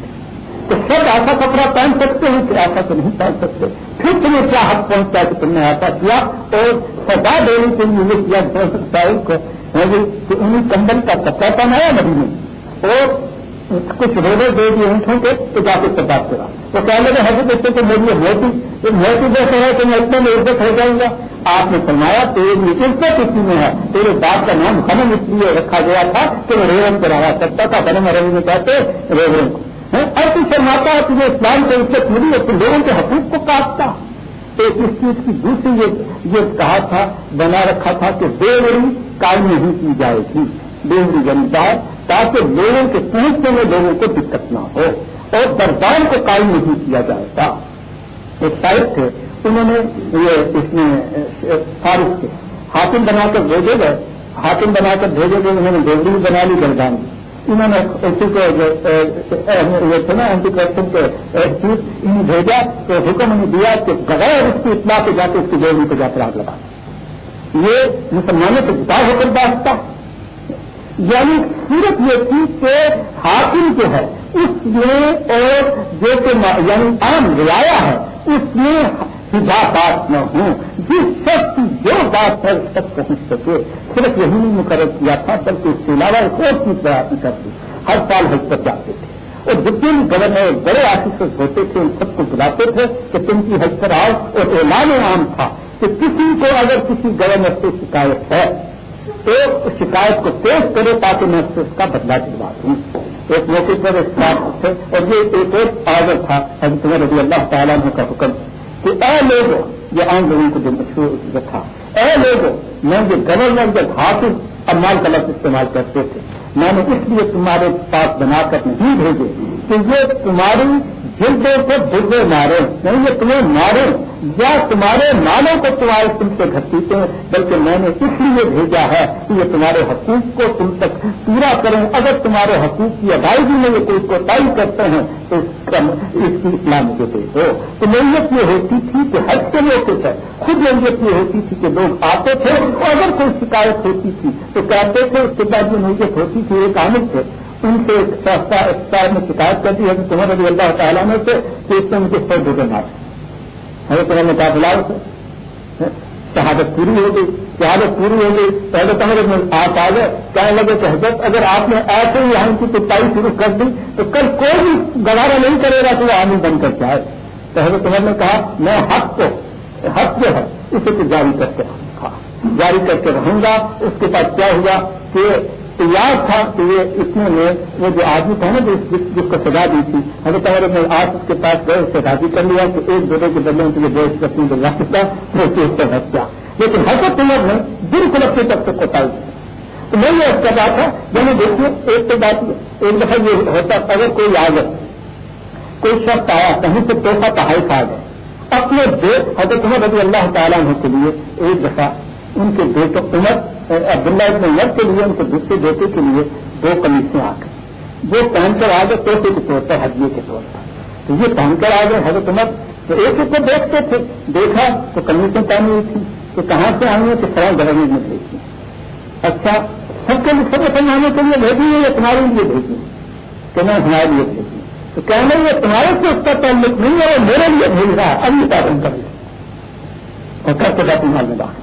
تو سب ایسا کپڑا پہن سکتے ہیں کہ ایسا تو نہیں پہن سکتے۔ پھر تمہیں کیا حق پہنچتا ہے کہ تم نے ایسا کیا؟ اور سزا دینے کے لیے یہ کیا صاحب کو کہ انہیں کمبل کا کپڑا پہنایا ندی میں اور کچھ روڈے دے دیے اونٹوں کے تو جا کے سزا کرا وہ کہنے لگے، حضرت اس سے میری موتی موتی جیسے ہے کہ میں اتنے میں عزت ہو جاؤں گا۔ آپ نے فرمایا، تیری عزت اسی میں ہے۔ تیرے باپ کا نام خنم اس لیے رکھا گیا تھا کہ وہ ریون کو رہا سکتا تھا۔ بنے میں کہتے ریون کو۔ اور تو شرماتا ہے تجھے اسلام کو عزت ملی اور لوگوں کے حقوق کو کاٹتا۔ تو اس چیز کی دوسری یہ کہا تھا، بنا رکھا تھا کہ بے بڑی قائم نہیں کی جائے گی۔ بے بڑی جنتا یعنی تاکہ لوگوں کے پہنچنے میں لوگوں کو دقت نہ ہو اور دربار کو قائم نہیں کیا جائے گا ایک شاید تھے، انہوں نے یہ اس میں فارغ کے حاکم بنا کر بھیجے گئے۔ حاکم بنا کر بھیجے گئے، انہوں نے ڈوگری بنا لی گردان کی انہوں نے نا اینٹی کرپشن کے بھیجا تو حکم انہیں دیا کہ بغیر اس کی اطلاع کے جا کے اس کی ڈیوری کو جا کر آگ لگا۔ یہ مسلمانوں سے جتا ہو کر بانٹتا یعنی صرف یہ تھی کہ حاکم جو ہے، اس میں اور جو کہ یعنی عام رعایا ہے، اس میں بات نہ ہوں۔ جس شخص کی جو بات ہے اس تک پہنچ سکے صرف یہی نہیں مقرر کیا تھا، بلکہ اس کے علاوہ ایک اور چیز پر کرتی ہر سال حج پر جاتے تھے۔ اور جتنے بھی گورنر بڑے آفیسر ہوتے تھے، ان سب کو بلاتے تھے کہ تم کی حج پر آؤ۔ اور اعلان عام تھا کہ کسی کو اگر کسی گورنر سے شکایت ہے، تو شکایت کو پیش کرے تاکہ میں اس کا بدلا دلوا دوں۔ ایک موقع پر ایک بات تھے، اور یہ ایک اور آڈر تھا، حضرت رضی اللہ تعالیٰ کا حکم۔ کہ اے لوگوں یہ عام لوگوں کو جو مشہور رکھا اے لوگوں میں جو گورنر جب حافظ امال کا استعمال کرتے تھے، میں نے اس لیے تمہارے پاس بنا کر نہیں بھیجے کہ یہ تمہاری جلدوں کو بردے مارے، نہیں یہ تمہیں مارے، یا تمہارے مالوں کو تمہارے تم سے گھسیٹے بلکہ میں نے اس لیے بھیجا ہے کہ یہ تمہارے حقوق کو تم تک پورا کریں۔ اگر تمہارے حقوق کی ادائیگی میں یہ کوئی کوتاہی کرتے ہیں، تو اس کی اطلاع مجھے دے دو۔ تو نیت یہ ہوتی تھی کہ حج کے موقع پر خود نیت یہ ہوتی تھی کہ لوگ آتے تھے، اور اگر کوئی شکایت ہوتی تھی تو کہتے تھے، اس کے بعد جو نیت ہوتی تھی، ایک عامل تھے۔ ان سے ایک میں شکایت کر دی ہے کہ تمہیں رضی اللہ تعالیٰ میں سے کہ اس میں مجھے سو ڈبے مار حضرت تمہیں نے کہا شہادت پوری ہو گئی، شہادت پوری ہو گئی۔ پہلے تمہیں آپ آ گئے، کہنے لگے کہ حضرت، اگر آپ نے ایسے ہی ہم کی پٹائی شروع کر دی تو کل کوئی بھی گوارا نہیں کرے گا کہ وہ آدمی بن کر جائے تو حضرت عمر نے کہا، میں حق کو، حق جو ہے اسے تو جاری کر کے جاری کر کے رہوں گا، اس کے بعد کیا ہوا کہ تو یاد تھا کہ یہ اس میں وہ جو آدمی تھا نا جس کو سزا دی تھی، حضرت عمر میں آج اس کے پاس گئے اسے راضی کر لیا کہ ایک دوسرے کے بدلے کے لیے دیش رکھنے کو لا سکتا وہ چیز پر ہٹ گیا۔ لیکن حضرت عمر نے بالکل اپنے تک سے کوتا تو میں یہ کر رہا تھا، میں نے دیکھیے ایک تو بات ایک دفعہ یہ ہوتا، اگر کوئی آ گئے کوئی شخص آیا، کہیں سے پیسہ پڑھائی کھا گئے اپنے دیش حضرت عمر رضی اللہ تعالیٰ کے لیے ایک دفعہ ان کے بیٹوں عمر عبداللہ ابن عمر کے لیے ان کے دوسرے بیٹے کے لیے دو کمیشنیں آ گئی وہ پہن کر آ گئے پیسے کے طور پر حجیے کے طور پر۔ تو یہ پہن کر آ گئے حضرت عمر، تو ایک ایک کو دیکھتے تھے۔ دیکھا تو کمیشن پہنی ہوئی تھی تو کہاں سے آئی ہیں کہ سرا گورنمنٹ میں بھیجی اچھا سب کے سب سمجھانے کے لیے بھیجی ہے یا تمہارے لیے بھیجی؟ کہ میں تمہارے لیے بھیجی۔ تو کہنے یہ تمہارے سے اس کا تعلق نہیں ہے، وہ میرے لیے بھیج رہا ہے۔ ابھی پابند کر لیا اور کر کے بعد میں باہر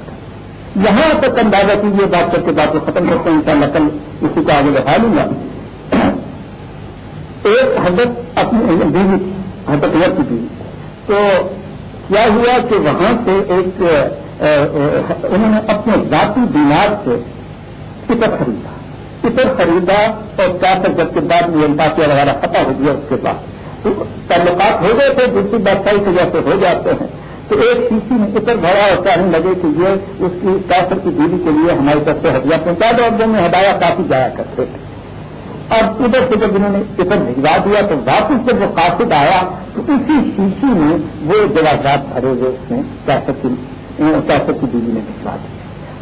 یہاں تک اندازہ کیجیے بات کر کے بات کو ختم کرتے ہیں ان شاء اللہ کل اسی کو آگے بڑھا لوں گا۔ ایک حضرت اپنی بیوی حضرت عمر کی تو کیا ہوا کہ وہاں سے ایک انہوں نے اپنے ذاتی دینار سے ٹکٹ خریدا۔ ٹکٹ خریدا اور کیا تک جب کے بعد یہ امپاکیہ وغیرہ فتح ہو گیا اس کے بعد۔ تعلقات ہو گئے تھے، دوسری بات کی جیسے ہو جاتے ہیں۔ تو ایک شیشی میں اتر بھرا اور کہنے لگے کہ یہ اس کی کافر کی بیوی کے لیے ہماری طرف سے ہدیہ پہنچا دو اور میں ہدایا کافی جایا کرتے تھے اب ادھر سے جب انہوں نے اتر بھجوا دیا تو واپس جب وہ قاصد آیا تو اسی شیشی میں وہ جواز بھرے ہوئے اس میں کیسر کی بیوی نے بھجوا دی۔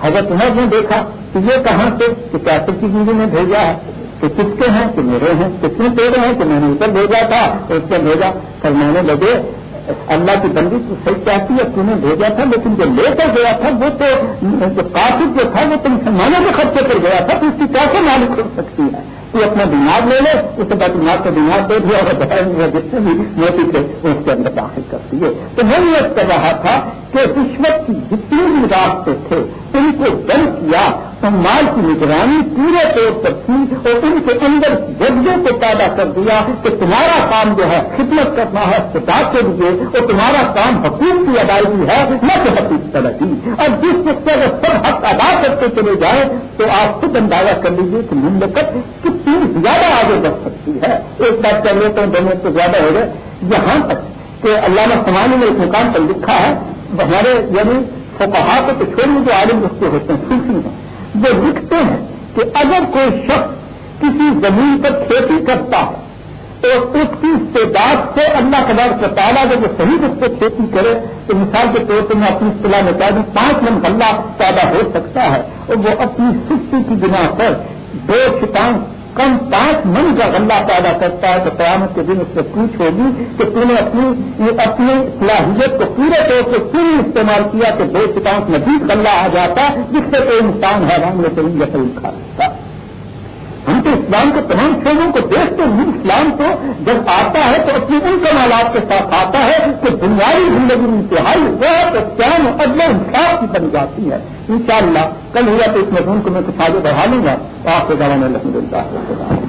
حضرت عمر نے دیکھا کہ یہ کہاں سے کہ کیسر کی بیوی نے بھیجا ہے۔ کہ کس کے ہیں؟ کہ میرے ہیں۔ کتنے پیڑے ہیں؟ کہ میں نے اتر بھیجا تھا اس سے بھیجا۔ فرمانے لگے اللہ کی بندی تو صحیح چاہتی ہے تم نے بھیجا تھا، لیکن جو لے کر گیا تھا، وہ تو جو کافی جو تھا، وہ تو مسلمانوں کے خرچے پر گیا تھا، تو اس کی کیسے مالک ہو سکتی ہے؟ تو اپنا دماغ لے لے، اس کے بعد دماغ کا دماغ دے دیا اور جتنے بھی موتی تھے وہ اس کے اندر داخل کر دیے۔ تو میں یہ کر رہا تھا کہ رشوت کی جتنی بھی راستے تھے، ان کو بند کیا تو مال کی نگرانی پورے طور پر کی اور ان کے اندر جذبے کو پیدا کر دیا کہ تمہارا کام جو ہے خدمت کرنا ہے کتاب کے لیے، اور تمہارا کام حقوق کی ادائیگی ہے، نہ کہ حقیق ترقی اور جس وقت اگر سب حق ادا کرتے چلے جائیں تو آپ خود اندازہ کر لیجیے کہ مملکت کتنی زیادہ آگے بڑھ سکتی ہے۔ ایک بات کر لیتے ہیں دونوں سے زیادہ ہو گئے۔ یہاں تک کہ علامہ سمانی نے اس مقام پر لکھا ہے، ہمارے یعنی فقہا کو تو چھوڑنے جو عالم اس کے ہوتے ہیں صوفی ہیں۔ وہ لکھتے ہیں کہ اگر کوئی شخص کسی زمین پر کھیتی کرتا ہے تو اس کی استعداد سے اللہ قدار کا تعالیٰ جب وہ صحیح اس پہ کھیتی کرے، تو مثال کے طور پر میں اپنی اصطلاح میں کہا دوں، پانچ من غلہ پیدا ہو سکتا ہے اور وہ اپنی سستی کی بنا پر دو شتان کم پانچ من کا غلہ پیدا کرتا ہے تو قیامت کے دن اس سے پوچھ ہوگی کہ تم نے اپنی اپنی صلاحیت کو پورے طور سے پوری استعمال کیا کہ دو سٹانس مزید غلہ آ جاتا جس سے کوئی انسان حیران میں کوئی یقین کھا سکتا ہم تو اسلام کے تمام شعبوں کو دیکھتے ہیں اسلام کو جب آتا ہے تو اپنی ان کمالات کے ساتھ آتا ہے کہ بنیادی زندگی انتہائی بہت چین عدل انصاف کی بن جاتی ہے۔ انشاءاللہ، کل ہوا تو اس مضمون کو میں کچھ آگے بڑھا لوں گا۔ تو آپ کے دوران الحمد للہ